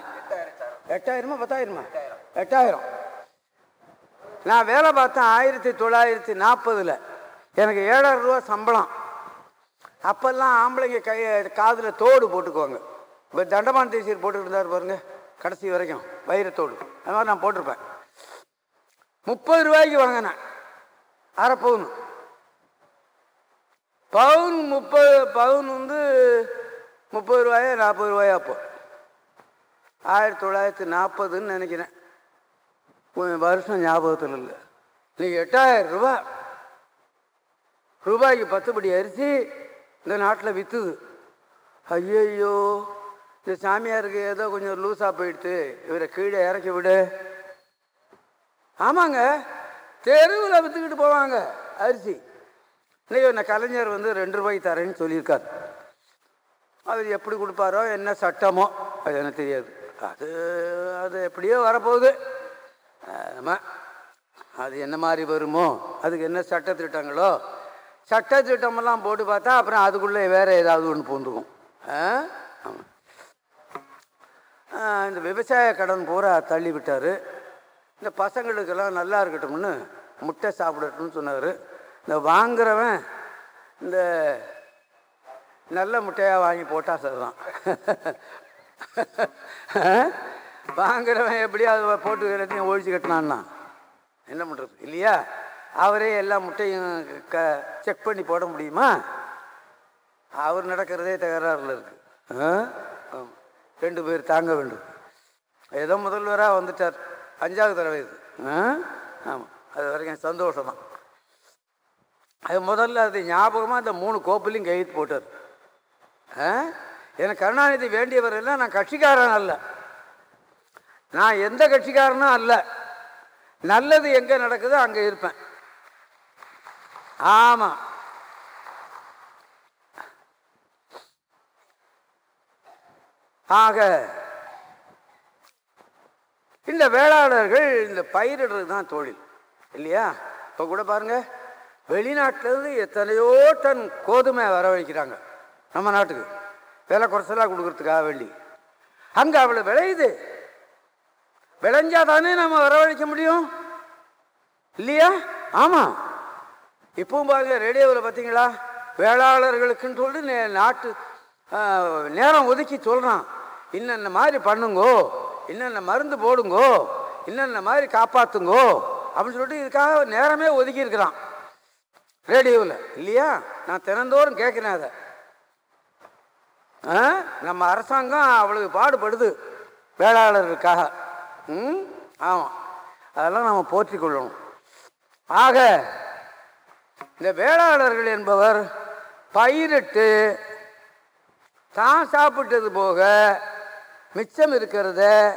எட்டாயிரமா பத்தாயிரமா? எட்டாயிரம். நான் வேலை பார்த்தேன் ஆயிரத்தி தொள்ளாயிரத்தி நாற்பதில். எனக்கு ஏழாயிரம் ரூபா சம்பளம். அப்போல்லாம் ஆம்பளைங்க கை காதில் தோடு போட்டுக்குவாங்க. இப்போ தண்டமான தேசியர் போட்டுக்கிட்டு இருந்தார் பாருங்கள் கடைசி வரைக்கும் வைரத்தோடு அது மாதிரி நான் போட்டிருப்பேன். முப்பது ரூபாய்க்கு வாங்கினேன். அரை பவுன் பவுன் முப்பது பவுன் வந்து முப்பது ரூபாயா நாற்பது ரூபாயா அப்போ. ஆயிரத்தி தொள்ளாயிரத்தி நாற்பதுன்னு நினைக்கிறேன். வருஷம் ஞாபகத்தில் இல்லை. நீங்கள் எட்டாயிரம் ரூபா. ரூபாய்க்கு பத்துப்படி அரிசி இந்த நாட்டில் விற்றுது ஐயையோ இந்த சாமியாருக்கு ஏதோ கொஞ்சம் லூஸாக போயிடுத்து. இவரை கீழே இறக்கி விடு. ஆமாங்க தெருவில் விற்றுக்கிட்டு போவாங்க அரிசி. இல்லையோ இந்த கலைஞர் வந்து ரெண்டு ரூபாய்க்கு தரேன்னு சொல்லியிருக்காரு. அவர் எப்படி கொடுப்பாரோ என்ன சட்டமோ அது எனக்கு தெரியாது. அது அது எப்படியோ வரப்போகுது. ஆமாம் அது என்ன மாதிரி வருமோ அதுக்கு என்ன சட்ட திட்டங்களோ சட்ட திட்டமெல்லாம் போட்டு பார்த்தா அப்புறம் அதுக்குள்ளே வேறு ஏதாவது ஒன்று பூந்துக்கும். ஆ? இந்த விவசாய கடன் பூரா தள்ளி விட்டார். இந்த பசங்களுக்கெல்லாம் நல்லா இருக்கட்டும்னு முட்டை சாப்பிடட்டும்னு சொன்னார். இந்த வாங்குறவன் இந்த நல்ல முட்டையாக வாங்கி போட்டால் சரிதான். வாங்குறவன் எப்படியோ அதை போட்டு எல்லாத்தையும் ஒழிச்சு கட்டினான்னா என்ன பண்ணுறது இல்லையா? அவரே எல்லா முட்டையும் க செக் பண்ணி போட முடியுமா? அவர் நடக்கிறதே தகராறில் இருக்கு. ஆ? ரெண்டு பேர் தாங்க வேண்டும். ஏதோ முதல்வராக வந்துட்டார். அஞ்சாவது தடவை இது. ஆமாம் அது வரைக்கும் சந்தோஷம் தான் அது முதல்ல அது ஞாபகமாக இந்த மூணு கோப்பிலையும் கையெழுத்து போட்டார். ஆ? எனக்கு கருணாநிதி வேண்டியவர் எல்லாம் நான் கட்சிக்காரன் அல்ல. நான் எந்த கட்சிக்காரனும் அல்ல. நல்லது எங்கே நடக்குதோ அங்கே இருப்பேன். ஆமாம் ஆக இந்த வேளாளர்கள் இந்த பயிரிடுறது தான் தொழில் இல்லையா? இப்போ கூட பாருங்க. வெளிநாட்டிலேருந்து எத்தனையோ டன் கோதுமை வரவழைக்கிறாங்க. நம்ம நாட்டுக்கு. விலை குறைச்சலாக கொடுக்கறதுக்காக வேண்டி. அங்கே அவ்வளோ விளையுது விளைஞ்சா தானே நம்ம வரவழைக்க முடியும்? இல்லையா? ஆமாம் இப்பவும் பாருங்க ரேடியோவில் பார்த்தீங்களா? வேளாளர்களுக்குன்னு சொல்லி நாட்டு நேரம் ஒதுக்கி சொல்கிறான் இன்னென்ன மாதிரி பண்ணுங்கோ? இன்னென்ன மருந்து போடுங்கோ? இன்னென்ன மாதிரி காப்பாற்றுங்கோ அப்படின்னு சொல்லிட்டு இதுக்காக நேரமே ஒதுக்கி இருக்கிறான். ரேடியோவில். இல்லையா? நான் தினந்தோறும் கேட்குறேன் அதை. ஆ? நம்ம அரசாங்கம் அவ்வளவு பாடுபடுது வேளாளர்களுக்காக. ம்? ஆமாம் அதெல்லாம் நம்ம போற்றிக்கொள்ளணும் ஆக இந்த வேளாளர்கள் என்பவர் பயிரிட்டு தான் சாப்பிட்டது போக மிச்சம் இருக்கிறத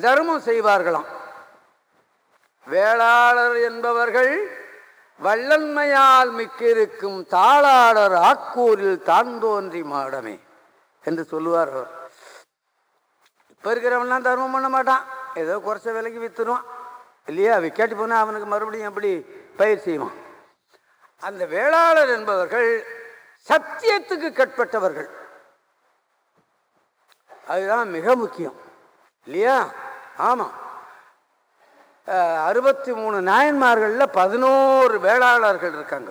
தர்மம் செய்வார்களாம். வேளாளர் என்பவர்கள் வள்ளன்மையால் மிக்கிருக்கும் தாளாளர் ஆக்கூரில் தான் தோன்றி மாடமே என்று சொல்லுவார் அவர். இப்போ இருக்கிறவன்லாம் தர்மம் பண்ண மாட்டான். ஏதோ குறைச்ச விலைக்கு விற்றுருவான் இல்லையா? விக்கெட்டு போனால் அவனுக்கு மறுபடியும் எப்படி பயிர் செய்வான்? அந்த வேளாளர் என்பவர்கள் சத்தியத்துக்கு கட்பட்டவர்கள். அதுதான் மிக முக்கியம். இல்லையா? ஆமாம் அறுபத்தி மூணு நாயன்மார்களில் பதினோரு வேளாளர்கள் இருக்காங்க.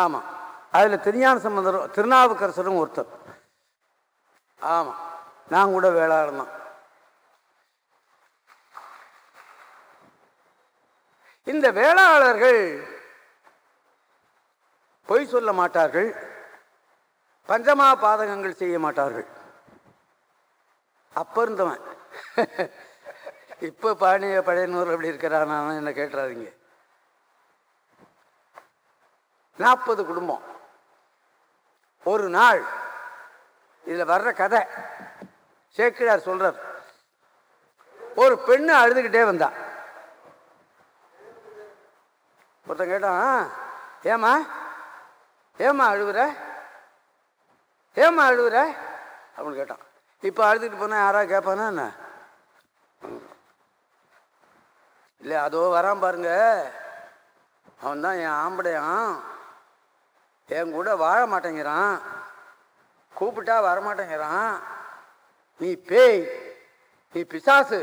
ஆமாம் அதில் திருஞான சம்பந்தரும் திருநாவுக்கரசரும் ஒருத்தர். ஆமாம் நான் கூட வேளாளர் தான். இந்த வேளாளர்கள் பொய் சொல்ல மாட்டார்கள். பஞ்சமா பாதகங்கள் செய்ய மாட்டார்கள். அப்போ இருந்தவன். இப்போ பாணிய பழையனூர் அப்படி இருக்கிறான் என்ன கேட்டுறாதீங்க. நாற்பது குடும்பம். ஒரு நாள் இதில் வர்ற கதை சேக்கிழார் சொல்கிறார் ஒரு பெண்ணு அழுதுகிட்டே வந்தா. ஒருத்தன் கேட்டான் ஏமா ஏமா அழுவுற? ஏமா அழுவுற? அப்படின்னு கேட்டான். இப்போ அழுதுகிட்டு போனால் யாராவது கேட்பானா என்ன? இல்லை அதோ வரான் பாருங்க. அவன் தான் என் ஆம்படையான் என் கூட வாழ மாட்டேங்கிறான். கூப்பிட்டா வரமாட்டேங்கிறான். நீ பேய் நீ பிசாசு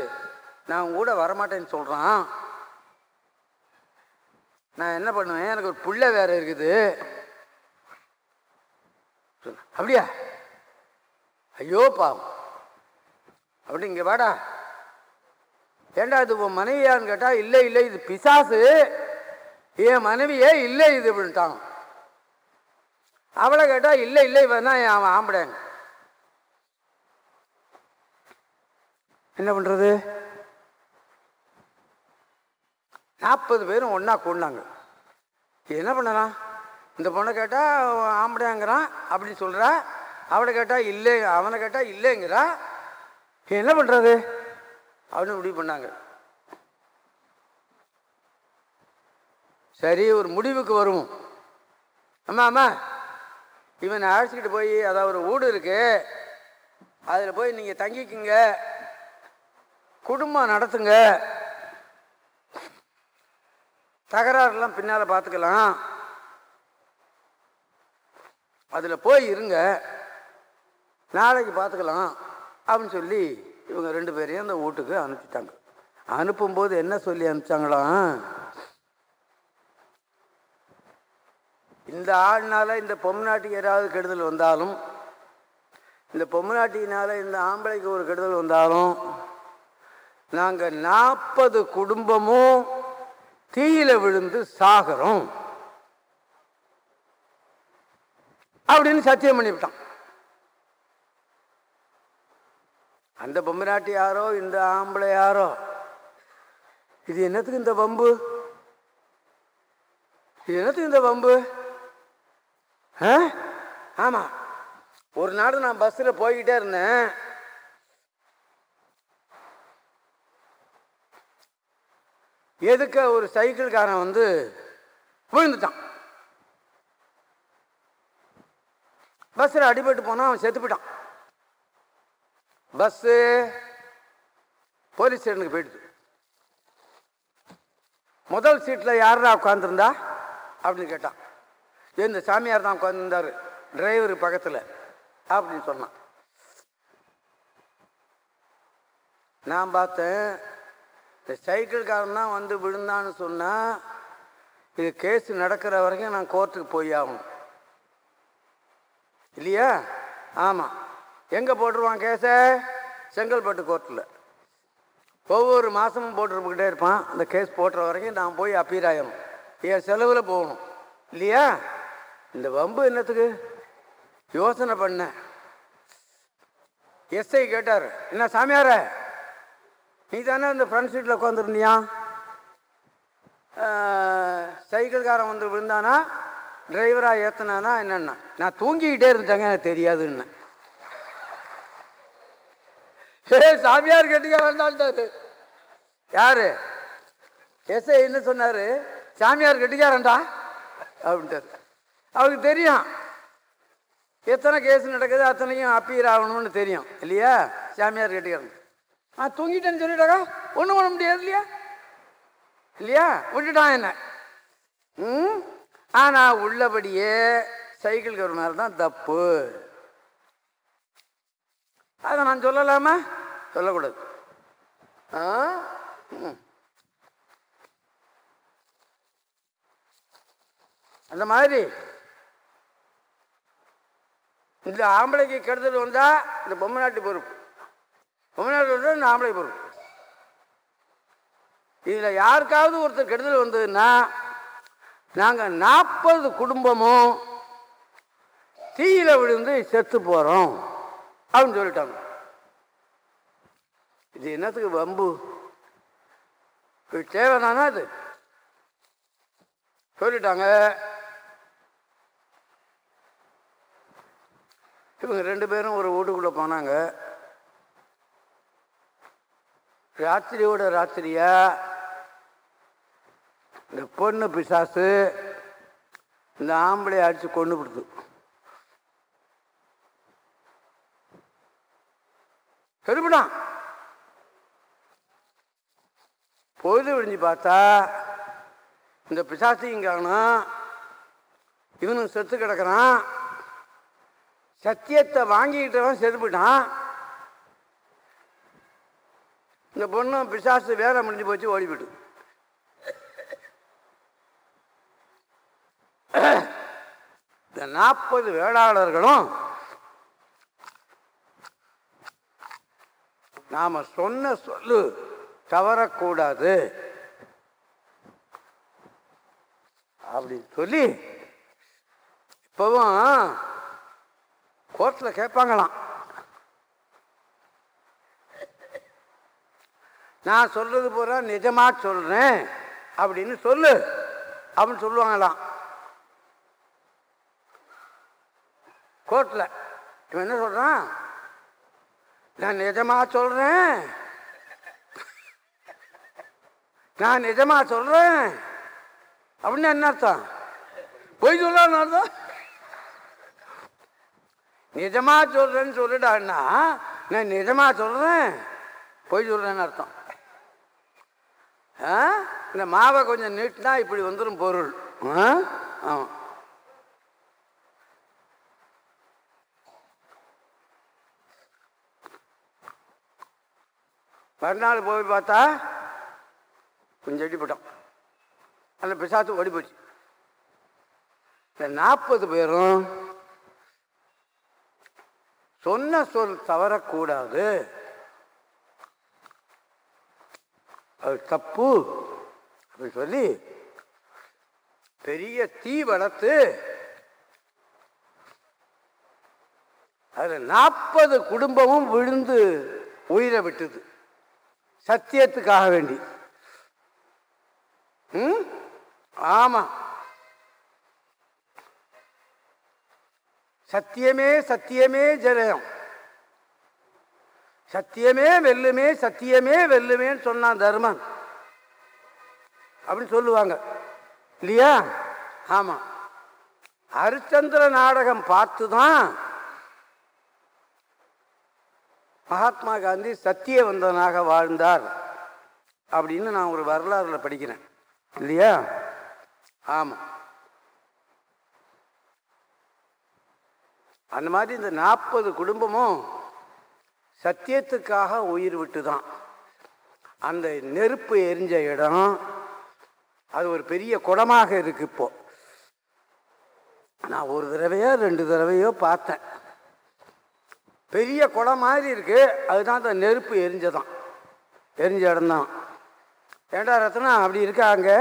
நான் உன் கூட வரமாட்டேன்னு சொல்கிறான் நான் என்ன பண்ணுவேன்? எனக்கு ஒரு புள்ள வேற இருக்குது. அப்படியா? ஐயோ பாவம். அப்படி இங்கே வாடா. ஏண்டா இது உன் மனைவியான்னு கேட்டால் இல்லை இல்லை இது பிசாசு. என் மனைவியே இல்லை இது அப்படின்ட்டான் அவளை கேட்டால் இல்லை இல்லை இவன் தான் அவன் ஆம்படையாங்க என்ன பண்ணுறது நாற்பது பேரும் ஒன்றா கூடினாங்க. என்ன பண்ணலாம் இந்த பொண்ணை கேட்டால் ஆம்படையாங்கிறான் அப்படின்னு சொல்கிறா அவளை கேட்டால் இல்லை அவனை கேட்டால் இல்லைங்கிறா. என்ன பண்ணுறது அப்படின்னு முடிவு பண்ணாங்க. சரி ஒரு முடிவுக்கு வருவோம். அம்மா அம்மா இவனை அழைச்சிக்கிட்டு போய் அதாவது ஒரு வீடு இருக்கு. அதில் போய் நீங்கள் தங்கிக்குங்க. குடும்பம் நடத்துங்க. தகராறுலாம் பின்னால் பார்த்துக்கலாம் அதில் போய் இருங்க. நாளைக்கு பார்த்துக்கலாம் அப்படின்னு சொல்லி இவங்க ரெண்டு பேரையும் அந்த வீட்டுக்கு அனுப்பிச்சிட்டாங்க அனுப்பும்போது என்ன சொல்லி அனுப்பிச்சாங்களாம் இந்த ஆள்னால இந்த பொம்நாட்டிக்கு யாராவது கெடுதல் வந்தாலும் இந்த பொம்நாட்டினால இந்த ஆம்பளைக்கு ஒரு கெடுதல் வந்தாலும் நாங்கள் நாற்பது குடும்பமும் தீயில விழுந்து சாகிறோம். அப்படின்னு சத்தியம் பண்ணிவிட்டான். அந்த பொம்மநாட்டி யாரோ இந்த ஆம்பளை யாரோ? இது என்னத்துக்கு இந்த பம்பு இது என்னத்துக்கு இந்த பம்பு ஆ? ஆமாம் ஒரு நாடு நான் பஸ்ஸில் போய்கிட்டே இருந்தேன். எதுக்க ஒரு சைக்கிள்காரன் வந்து விழுந்துட்டான். பஸ்ஸில் அடிபட்டு போனால் அவன் செத்து போயிட்டான். பஸ்ஸு போலீஸ் ஸ்டேஷனுக்கு போயிடுது. முதல் சீட்டில் யாரா உட்காந்துருந்தா அப்படின்னு கேட்டான். இந்த சாமியார் தான் உட்காந்துருந்தார் டிரைவர் பக்கத்தில். அப்படின்னு சொன்னான். நான் பார்த்தேன் இந்த சைக்கிள்காரன் தான் வந்து விழுந்தான்னு சொன்னால் இது கேஸ் நடக்கிற வரைக்கும் நான் கோர்ட்டுக்கு போய் ஆகணும். இல்லையா? ஆமாம் எங்கே போட்டுருவான் கேஸை செங்கல்பட்டு கோர்ட்டில் ஒவ்வொரு மாதமும் போட்டுருக்கிட்டே இருப்பான். அந்த கேஸ் போட்டுற வரைக்கும் நான் போய் அப்பீர் ஆகணும் என் செலவில் போகணும். இல்லையா? இந்த வம்பு என்னத்துக்கு? யோசனை பண்ணேன் எஸ்ஐ கேட்டார் என்ன சாமியார நீ தானே இந்த ஃப்ரண்ட் சீட்டில் உட்காந்துருந்தியா சைக்கிள்காரன் வந்து விழுந்தானா? டிரைவராக ஏற்றினானா என்னென்ன? நான் தூங்கிக்கிட்டே இருந்தேங்க எனக்கு தெரியாதுன்னு. ஏ சாமியார் கேட்டுக்க வேண்டான்ட்டாரு யாரு? எஸ்ஐ என்ன சொன்னாரு? சாமியார் கெட்டிக்காரன்டா அப்படின்ட்டு அவருக்கு தெரியும். எத்தனை கேஸ் நடக்குது அத்தனையும் அப்பீர் ஆகணும்னு தெரியும். இல்லையா? சாமியார் கெட்டிக்காரன் ஆ தூங்கிட்டேன்னு சொல்லிட்டாக்கா ஒன்றும் பண்ண முடியாது இல்லையா? இல்லையா? விட்டுட்டான் என்ன? ம்? ஆனால் உள்ளபடியே சைக்கிள் ஒரு மேலே தான் தப்பு. அதை நான் சொல்லலாமா? சொல்லக்கூடாது. ஆ? அந்த மாதிரி. இந்த ஆம்பளைக்கு கெடுதல் வந்தா இந்த பொம்மை நாட்டு பொறுப்பு பொம்மை நாட்டு வந்தால் இந்த ஆம்பளை பொறுப்பு இதில் யாருக்காவது ஒருத்தர் கெடுதல் வந்ததுன்னா நாங்கள் நாற்பது குடும்பமும் தீயில விழுந்து செத்து போகிறோம் அப்படின்னு சொல்லிட்டாங்க. இது என்னத்துக்கு வம்பு? இது தேவைதானா அது சொல்லிட்டாங்க. இவங்க ரெண்டு பேரும் ஒரு வீட்டுக்குள்ளே போனாங்க. ராத்திரியோட ராத்திரியா? இந்த பொண்ணு பிசாசு இந்த ஆம்பளையை அடித்து கொண்டு கொடுத்து. சொல்லிவிடான் பொழுது விடிஞ்சு பார்த்தா இந்த பிசாசையும் காணும் இவனும் செத்து கிடக்கிறான். சத்தியத்தை வாங்கிக்கிட்டவன் செதுப்பிட்டான் இந்த பொண்ணும் பிசாசு வேலை முடிஞ்சு போச்சு ஓடிவிட்டு இந்த நாற்பது வேளாளர்களும் நாம சொன்ன சொல்லு. தவறக்கூடாது அப்படின்னு சொல்லி இப்பவும் கோர்ட்டில் கேட்பாங்களாம் நான் சொல்றது பூரா நிஜமா சொல்றேன் அப்படின்னு சொல்லு அப்படின்னு சொல்லுவாங்களாம். கோர்ட்டில் இவன் என்ன சொல்றான்? நான் நிஜமா சொல்றேன். நான் நிஜமா சொல்றேன். அப்படின்னு என்ன அர்த்தம்? பொய் சொல்லான்னு அர்த்தம்? நிஜமா சொல்றேன்னு சொல்லிட்டான்னா நான் நிஜமா சொல்றேன். பொய் சொல்றேன்னு அர்த்தம். ஆ? இந்த மாவை கொஞ்சம் நீட்டினா இப்படி வந்துடும் பொருள். ஆ? மறுநாள் போய் பார்த்தா கொஞ்சம் அடிப்பட்டோம் அந்த பிசாத்து ஓடி போச்சு. இந்த நாற்பது பேரும் சொன்ன சொல் தவறக்கூடாது. அது தப்பு அப்படி சொல்லி பெரிய தீ வளர்த்து அதில் நாற்பது குடும்பமும் விழுந்து உயிரை விட்டுது. சத்தியத்துக்காக வேண்டி. ம்? ஆமா. சத்தியமே சத்தியமே ஜெயம். சத்தியமே வெல்லுமே சத்தியமே வெல்லுமேன்னு சொன்னான் தர்மன். அப்படின்னு சொல்லுவாங்க. இல்லையா? ஆமா. ஹரிச்சந்திர நாடகம் பார்த்து தான் மகாத்மா காந்தி சத்தியவந்தனாக வாழ்ந்தார் அப்படின்னு நான் ஒரு வரலாறுல படிக்கிறேன். இல்லையா? ஆமாம் அந்த மாதிரி இந்த நாற்பது குடும்பமும் சத்தியத்துக்காக உயிர் விட்டு தான் அந்த நெருப்பு எரிஞ்ச இடம் அது ஒரு பெரிய குடமாக இருக்கு இப்போ. நான் ஒரு தடவையோ ரெண்டு தடவையோ பார்த்தேன். பெரிய குடம் மாதிரி இருக்கு அதுதான் அந்த நெருப்பு எரிஞ்சதான். எரிஞ்ச இடம்தான். ஏண்டா ரத்னா அப்படி இருக்கா அங்கே?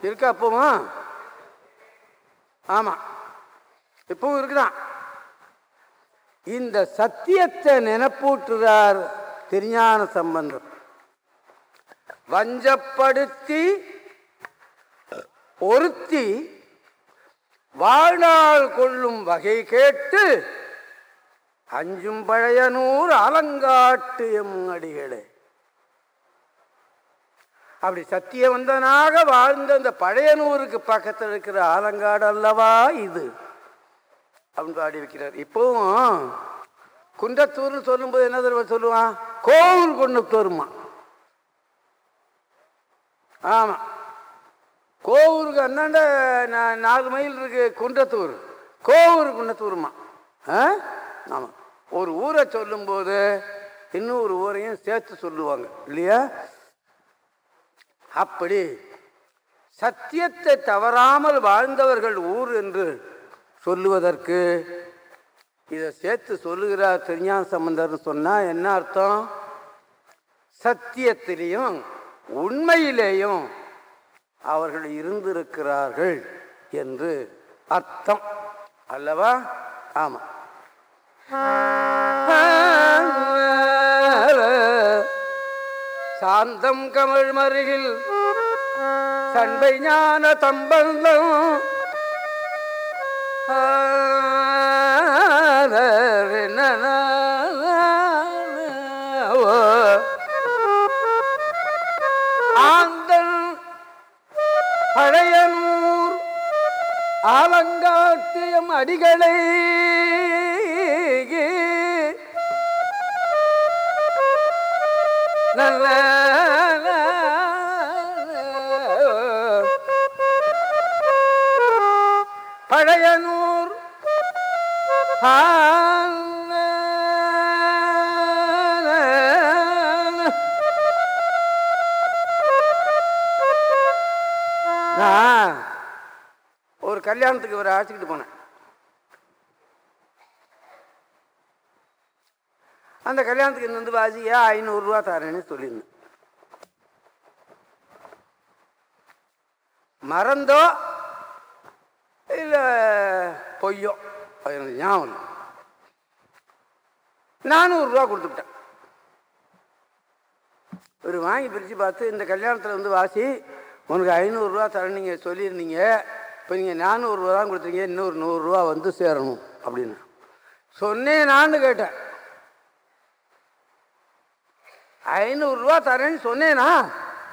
இருக்கா அப்பவும்? ஆமா. இப்பவும் இருக்குதான். இந்த சத்தியத்தை நினைப்பூட்டுறார் திருஞான சம்பந்தம் வஞ்சப்படுத்தி ஒருத்தி வாழ்நாள் கொள்ளும் வகை கேட்டு அஞ்சும் பழையனூர் அலங்காட்டு எம் அடிகளே. அப்படி சத்தியவந்தனாக வாழ்ந்த இந்த பழையனூருக்கு பக்கத்தில் இருக்கிற ஆலங்காடு அல்லவா இது? அப்படின்னு பாடி வைக்கிறார். இப்போவும் குன்றத்தூர்னு சொல்லும்போது என்ன தடவை சொல்லுவான்? கோவில் குன்றத்தூருமா ஆமா. கோவூருக்கு அந்தாண்ட நாலு மைல் இருக்கு குன்றத்தூர் கோவூர் குன்றத்தூருமா ஆ? ஆமாம் ஒரு ஊரை சொல்லும்போது இன்னொரு ஊரையும் சேர்த்து சொல்லுவாங்க இல்லையா? அப்படி சத்தியத்தை தவறாமல் வாழ்ந்தவர்கள் ஊர் என்று சொல்லுவதற்கு இதை சேர்த்து சொல்லுகிறார் திருஞான சம்பந்தர்னு சொன்னால் என்ன அர்த்தம்? சத்தியத்திலையும் உண்மையிலேயும் அவர்கள் இருந்திருக்கிறார்கள் என்று அர்த்தம். அல்லவா? ஆமாம் சாந்தம் கமழ் மருகில் சண்பை ஞான தம்பந்தம். ஆந்தன் பழையனூர் ஆலங்காத்தியம் அடிகளை கல்யாணத்துக்கு இவரை அழைச்சிக்கிட்டு போனேன். அந்த கல்யாணத்துக்கு இந்த வந்து வாசியா ஐநூறுரூவா தரேன்னு சொல்லியிருந்தேன் மறந்தோ இல்லை பொய்யோ எனக்கு ஞாபகம் நானூறுரூவா கொடுத்துக்கிட்டேன் ஒரு வாங்கி பிரித்து பார்த்து இந்த கல்யாணத்தில் வந்து வாசி உனக்கு ஐநூறுரூவா தரேன் நீங்கள் சொல்லியிருந்தீங்க. இப்போ நீங்கள் நானூறுரூவா தான் கொடுத்தீங்க இன்னொரு நூறுரூவா வந்து சேரணும் அப்படின்னு. சொன்னேன் நான் கேட்டேன். ஐநூறுரூவா தரேன்னு சொன்னேனா?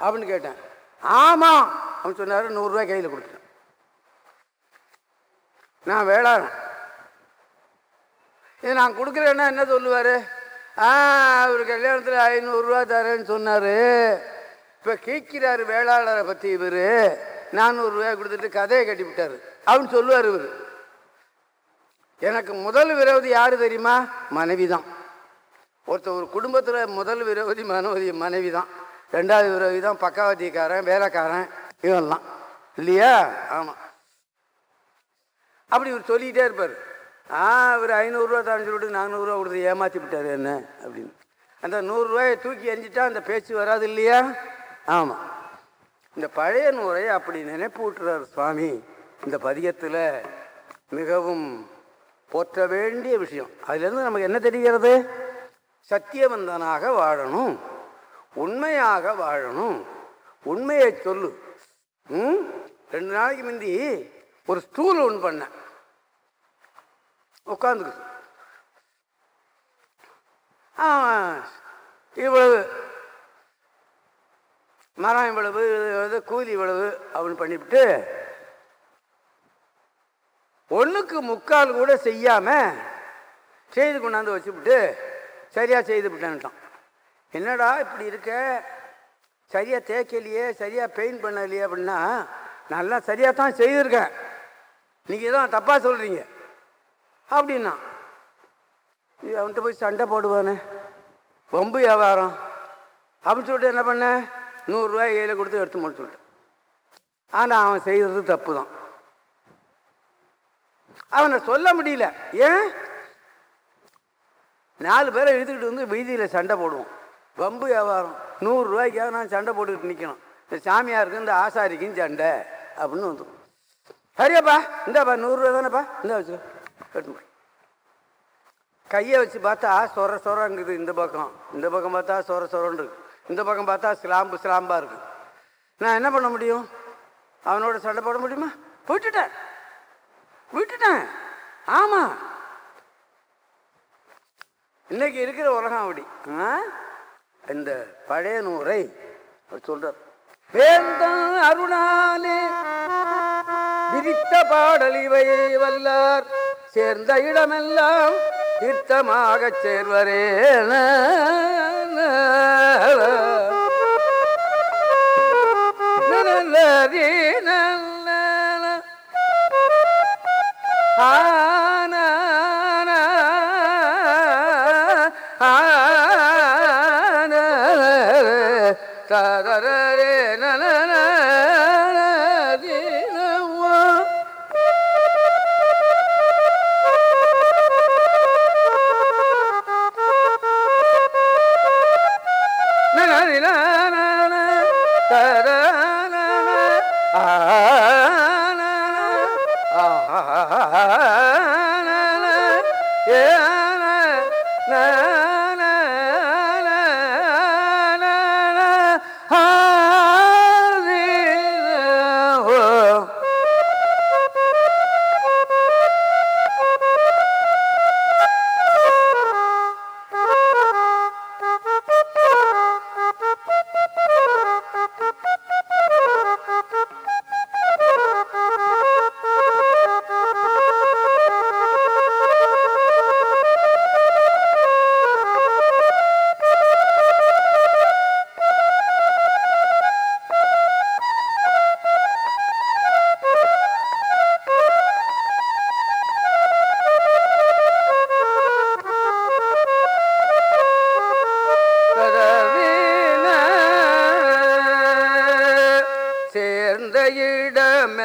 அப்படின்னு கேட்டேன். ஆமாம் அப்படின்னு சொன்னார் நூறுரூவா கையில் கொடுத்துட்டேன். நான் வேளாண். இது நான் கொடுக்குறேன்னா என்ன சொல்லுவார்? ஆ அவர் கல்யாணத்தில் ஐநூறுரூவா தரேன்னு சொன்னார். இப்போ கேட்கிறாரு வேளாளரை பற்றி இவர். நானூறுரூவா கொடுத்துட்டு கதையை கட்டி விட்டார் அப்படின்னு சொல்லுவார் இவர். எனக்கு முதல் விரோதி யார் தெரியுமா? மனைவி தான் ஒருத்தர் ஒரு குடும்பத்தில் முதல் விரோதி மனோதி மனைவி தான் ரெண்டாவது விரோதி தான் பக்காவத்திக்காரன் வேலைக்காரன் இவன்லாம் இல்லையா? ஆமாம் அப்படி இவர் சொல்லிக்கிட்டே இருப்பார். ஆ இவர் ஐநூறுரூவா தான் சொல்லிட்டு நானூறுரூவா கொடுத்து ஏமாற்றி விட்டார் என்ன அப்படின்னு. அந்த நூறுரூவாயை தூக்கி எறிஞ்சிட்டா அந்த பேச்சு வராது இல்லையா? ஆமாம் இந்த பழைய நூறை அப்படி நினைப்பூட்டுறார் சுவாமி. இந்த பதிகத்தில் மிகவும் போற்ற வேண்டிய விஷயம். அதுலேருந்து நமக்கு என்ன தெரிகிறது? சத்தியவந்தனாக வாழணும். உண்மையாக வாழணும். உண்மையை சொல்லு. ம்? ரெண்டு நாளைக்கு முந்தி ஒரு ஸ்டூல் ஒன்று பண்ணேன். உட்காந்துக்கு ஆ இவ்வளவு. மரம் இவ்வளவு இது கூலி இவ்வளவு அப்படின்னு பண்ணிவிட்டு ஒன்றுக்கு முக்கால் கூட செய்யாமல் செய்து கொண்டாந்து வச்சுவிட்டு சரியாக செய்து விட்டேன்ட்டான். என்னடா இப்படி இருக்க? சரியாக தேய்க்கலையே சரியாக பெயிண்ட் பண்ணலையே அப்படின்னா நல்லா சரியாக தான் செய்திருக்கேன். நீங்கள் தான் தப்பாக சொல்கிறீங்க அப்படின்னா அவன்கிட்ட போய் சண்டை போடுவானே. வம்பு வியாபாரம். அப்படின்னு சொல்லிட்டு என்ன பண்ணேன் நூறுரூவா கையில் கொடுத்து எடுத்து முடிச்சுட்டேன் ஆனால் அவன் செய்கிறது தப்பு தான் அவனை சொல்ல முடியல. ஏன்? நாலு பேரை இழுத்துக்கிட்டு வந்து வீதியில் சண்டை போடுவோம். பம்பு வியாபாரம். நூறுரூவாய்க்காக நான் சண்டை போட்டுக்கிட்டு நிற்கணும் இந்த சாமியாருக்கு இந்த ஆசாரிக்கும் சண்டை அப்படின்னு வந்துடும் சரியாப்பா இந்தாப்பா நூறுரூவா தானேப்பா? இந்த வச்சு கட்டு கையை வச்சு பார்த்தா சொர சொரங்குது இந்த பக்கம். இந்த பக்கம் பார்த்தா சொர சொரன்னு இருக்கு. இந்த பக்கம் பார்த்தா சிலாம்பு சிலாம்பா இருக்கு. நான் என்ன பண்ண முடியும்? அவனோட சண்டை போட முடியுமா? விட்டுட்டேன் விட்டுட்டேன். ஆமாம் இன்னைக்கு இருக்கிற உலகம் அப்படி. ஆ? இந்த பழைய நூறை அவர் சொல்றார். வேந்தன் அருணாலே விரித்த பாடல் இவை வல்லார். சேர்ந்த இடமெல்லாம் தீர்த்தமாகச் சேர்வரே தரரே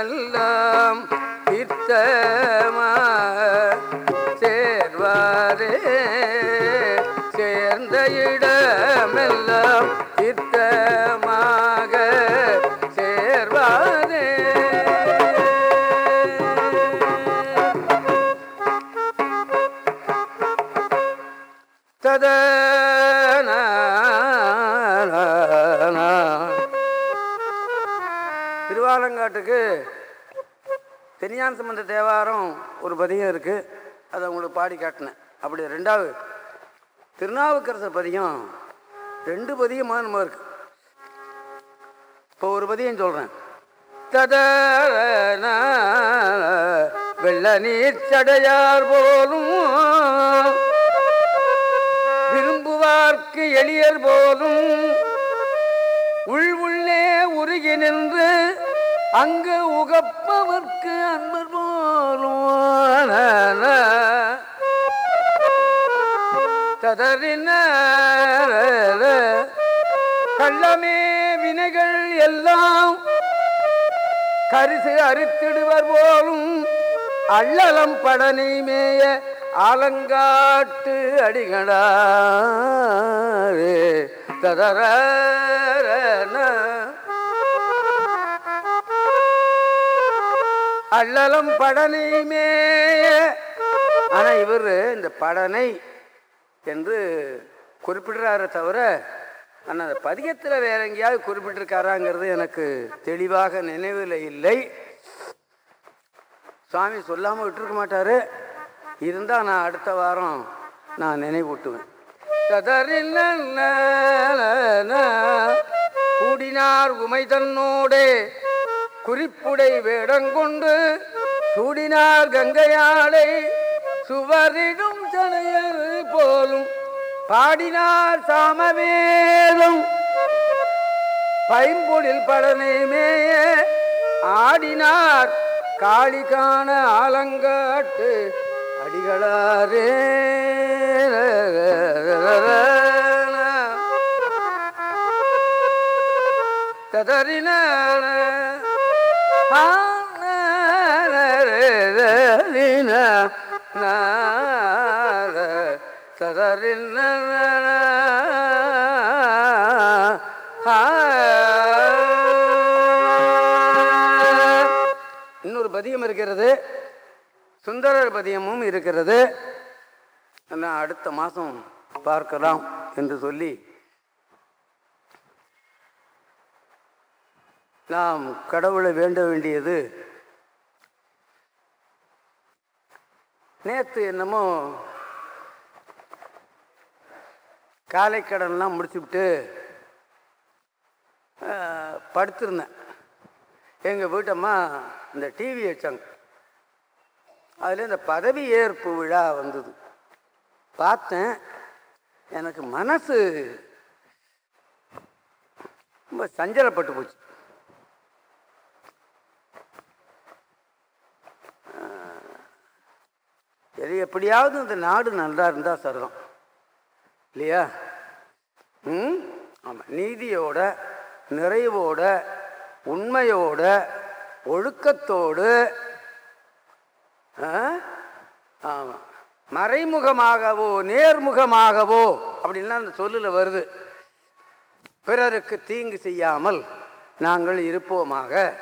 இடமெல்லாம் பாடி காட்டினேன். அப்படி ரெண்டாவது திருநாவுக்கரசர் பதியம் ரெண்டு பதிகமாக நம்ம இருக்கு. இப்போ ஒரு பதியம் சொல்கிறேன் ததன வெள்ள நீர் சடையார் போலும் விரும்புவார்க்கு எளியர் போலும் உள் உள்ளே உருகி நின்று அங்கு உகப்பவர்க்கு அன்பர் போலும். கதறின கள்ளமே வினைகள் எல்லாம் கரிசு அரித்திடுவர் போலும் அள்ளலம் படனை மேய ஆலங்காட்டு அடிகளாரே. ததர அள்ளலம் படனை மேய. ஆனா இவர் இந்த படனை என்று குறிப்பிடுறாரு தவிர ஆனால் அந்த பதிகத்தில் வேற எங்கேயாவது குறிப்பிட்டிருக்காராங்கிறது எனக்கு தெளிவாக நினைவில் இல்லை. சுவாமி சொல்லாமல் விட்டுருக்க மாட்டார். இருந்தால் நான் அடுத்த வாரம் நான் நினைவூட்டுவேன். கூடினார் உமை தன்னோடே குறிப்புடை வேடங்கொண்டு சூடினார் கங்கையாளை சுவரிடும் போலும் பாடினார் சாமவேதம். பைம்பொழில் படனையுமே ஆடினார். காளிகான ஆலங்காட்டு அடிகளாரே. ததறின ஆ ததறின இன்னொரு பதியம் இருக்கிறது. சுந்தரர் பதியமும் இருக்கிறது. நான் அடுத்த மாதம் பார்க்கலாம் என்று சொல்லி நாம் கடவுளை வேண்ட வேண்டியது. நேற்று என்னமோ காலை கடன்லாம் முடிச்சுவிட்டு படுத்திருந்தேன். எங்கள் வீட்டம்மா இந்த டிவி வச்சாங்க. அதில் இந்த பதவி ஏற்பு விழா வந்தது. பார்த்தேன் எனக்கு மனசு ரொம்ப சஞ்சலப்பட்டு போச்சு. எது எப்படியாவது இந்த நாடு நல்லா இருந்தால் சரிதான் இல்லையா? ம்? ஆமாம் நீதியோட நிறைவோட உண்மையோட ஒழுக்கத்தோடு ஆமாம் மறைமுகமாகவோ நேர்முகமாகவோ அப்படின்லாம் அந்த சொல்லில் வருது. பிறருக்கு தீங்கு செய்யாமல் நாங்கள் இருப்போமாக.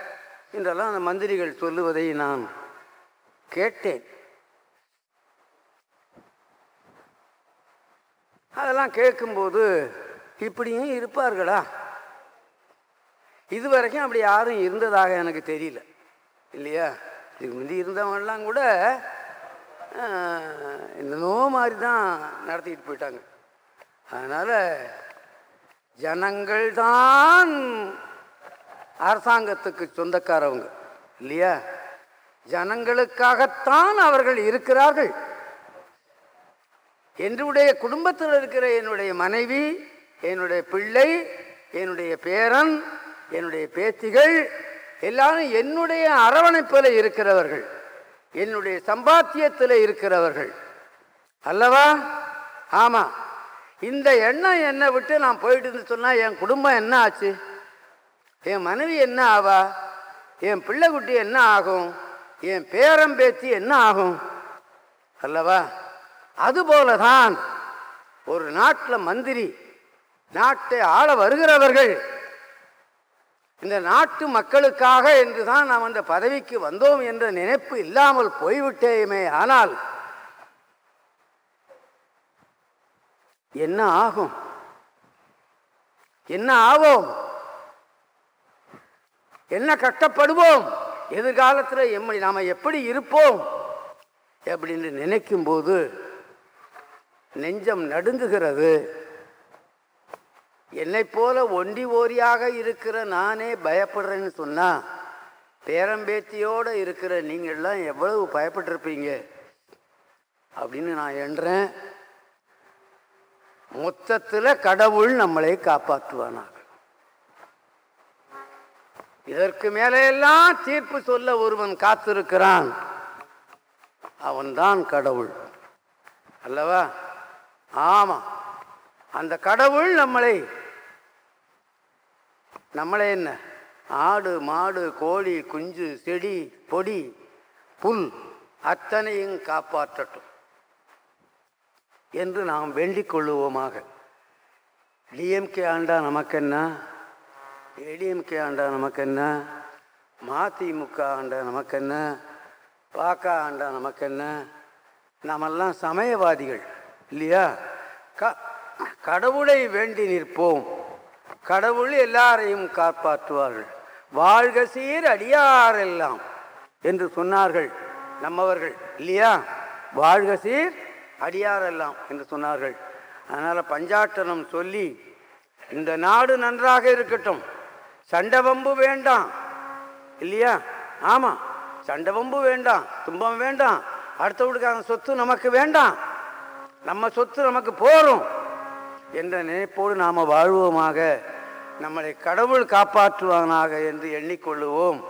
என்றெல்லாம் அந்த மந்திரிகள் சொல்லுவதை நான் கேட்டேன். அதெல்லாம் கேட்கும்போது இப்படியும் இருப்பார்களா? இதுவரைக்கும் அப்படி யாரும் இருந்ததாக எனக்கு தெரியல. இல்லையா? இதுக்கு முந்தி இருந்தவங்கெல்லாம் கூட ஆஹ், என்னென்னோ மாதிரி தான் நடத்திட்டு போயிட்டாங்க. அதனால் ஜனங்கள் தான் அரசாங்கத்துக்கு சொந்தக்காரவங்க. இல்லையா? ஜனங்களுக்காகத்தான் அவர்கள் இருக்கிறார்கள். என்னுடைய குடும்பத்தில் இருக்கிற என்னுடைய மனைவி என்னுடைய பிள்ளை என்னுடைய பேரன் என்னுடைய பேத்திகள் எல்லாரும் என்னுடைய அரவணைப்பில் இருக்கிறவர்கள் என்னுடைய சம்பாத்தியத்தில் இருக்கிறவர்கள். அல்லவா? ஆமாம் இந்த எண்ணம் என்னை விட்டு நான் போயிட்டு சொன்னால் என் குடும்பம் என்ன ஆச்சு? என் மனைவி என்ன ஆவா? என் பிள்ளைக்குட்டி என்ன ஆகும்? என் பேரம்பேத்தி என்ன ஆகும்? அல்லவா? அதுபோல தான் ஒரு நாட்டில் மந்திரி நாட்டை ஆள வருகிறவர்கள். இந்த நாட்டு மக்களுக்காக என்று தான் நாம் அந்த பதவிக்கு வந்தோம் என்ற நினைப்பு இல்லாமல் போய்விட்டேயுமே ஆனால் என்ன ஆகும்? என்ன ஆவோம்? என்ன கஷ்டப்படுவோம் எதிர்காலத்தில் எம்ம நாம் எப்படி இருப்போம்? அப்படின்னு நினைக்கும் போது நெஞ்சம் நடுங்குகிறது. என்னை போல ஒண்டி ஓரியாக இருக்கிற நானே பயப்படுறேன்னு சொன்னால் பேரம்பேத்தியோடு இருக்கிற நீங்கள்லாம் எவ்வளவு பயப்பட்டிருப்பீங்க? அப்படின்னு நான் என்றேன். மொத்தத்தில் கடவுள் நம்மளை காப்பாற்றுவானாக. இதற்கு மேலையெல்லாம் தீர்ப்பு சொல்ல ஒருவன் காத்திருக்கிறான். அவன்தான் கடவுள். அல்லவா? ஆமாம் அந்த கடவுள் நம்மளை நம்மளை என்ன? ஆடு மாடு கோழி குஞ்சு செடி பொடி புல் அத்தனையும் காப்பாற்றட்டும் என்று நாம் வேண்டிக் கொள்ளுவோமாக. டிஎம்கே ஆண்டா நமக்கென்ன? ஏடிஎம்கே ஆண்டா நமக்கென்ன? மதிமுக ஆண்டா நமக்கென்ன? பாக்கா ஆண்டா நமக்கென்ன? நாமெல்லாம் சமயவாதிகள். இல்லையா? க கடவுளை வேண்டி நிற்போம். கடவுள் எல்லாரையும் காப்பாற்றுவார்கள். வாழ்க சீர் அடியாரெல்லாம் என்று சொன்னார்கள் நம்மவர்கள். இல்லையா? வாழ்க சீர் அடியாரெல்லாம் என்று சொன்னார்கள். அதனால் பஞ்சாட்டனம் சொல்லி இந்த நாடு நன்றாக இருக்கட்டும். சண்டை வம்பு வேண்டாம். இல்லையா? ஆமாம் சண்டை வம்பு வேண்டாம். துன்பம் வேண்டாம். அடுத்த வீட்டுக்காரன் சொத்து நமக்கு வேண்டாம். நம்ம சொத்து நமக்கு போரும் என்ற நினைப்போடு நாம் வாழ்வோமாக. நம்மளை கடவுள் காப்பாற்றுவானாக என்று எண்ணிக்கொள்ளுவோம்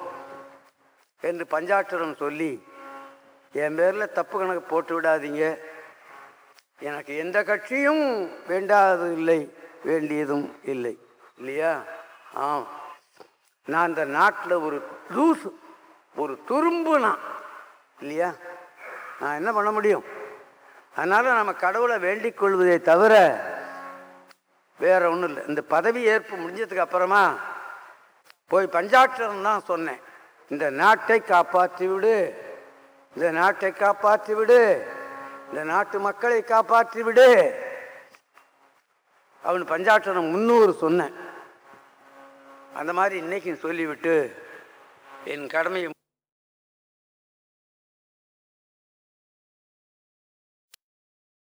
என்று பஞ்சாட்சரம் சொல்லி என் பேரில் தப்பு கணக்கு போட்டு விடாதீங்க. எனக்கு எந்த கட்சியும் வேண்டாதது இல்லை வேண்டியதும் இல்லை. இல்லையா? ஆ நான் இந்த நாட்டில் ஒரு லூசு ஒரு துரும்பு நான். இல்லையா? நான் என்ன பண்ண முடியும்? அதனால் நம்ம கடவுளை வேண்டிக் கொள்வதை தவிர வேற ஒன்றும் இல்லை. இந்த பதவி ஏற்பு முடிஞ்சதுக்கு அப்புறமா போய் பஞ்சாட்சரம் தான் சொன்னேன். இந்த நாட்டை காப்பாற்றி விடு. இந்த நாட்டை காப்பாற்றி விடு. இந்த நாட்டு மக்களை காப்பாற்றி விடு. அவன் பஞ்சாட்சரம் முன்னூறு சொன்னேன். அந்த மாதிரி இன்னைக்கு சொல்லிவிட்டு என் கடமையை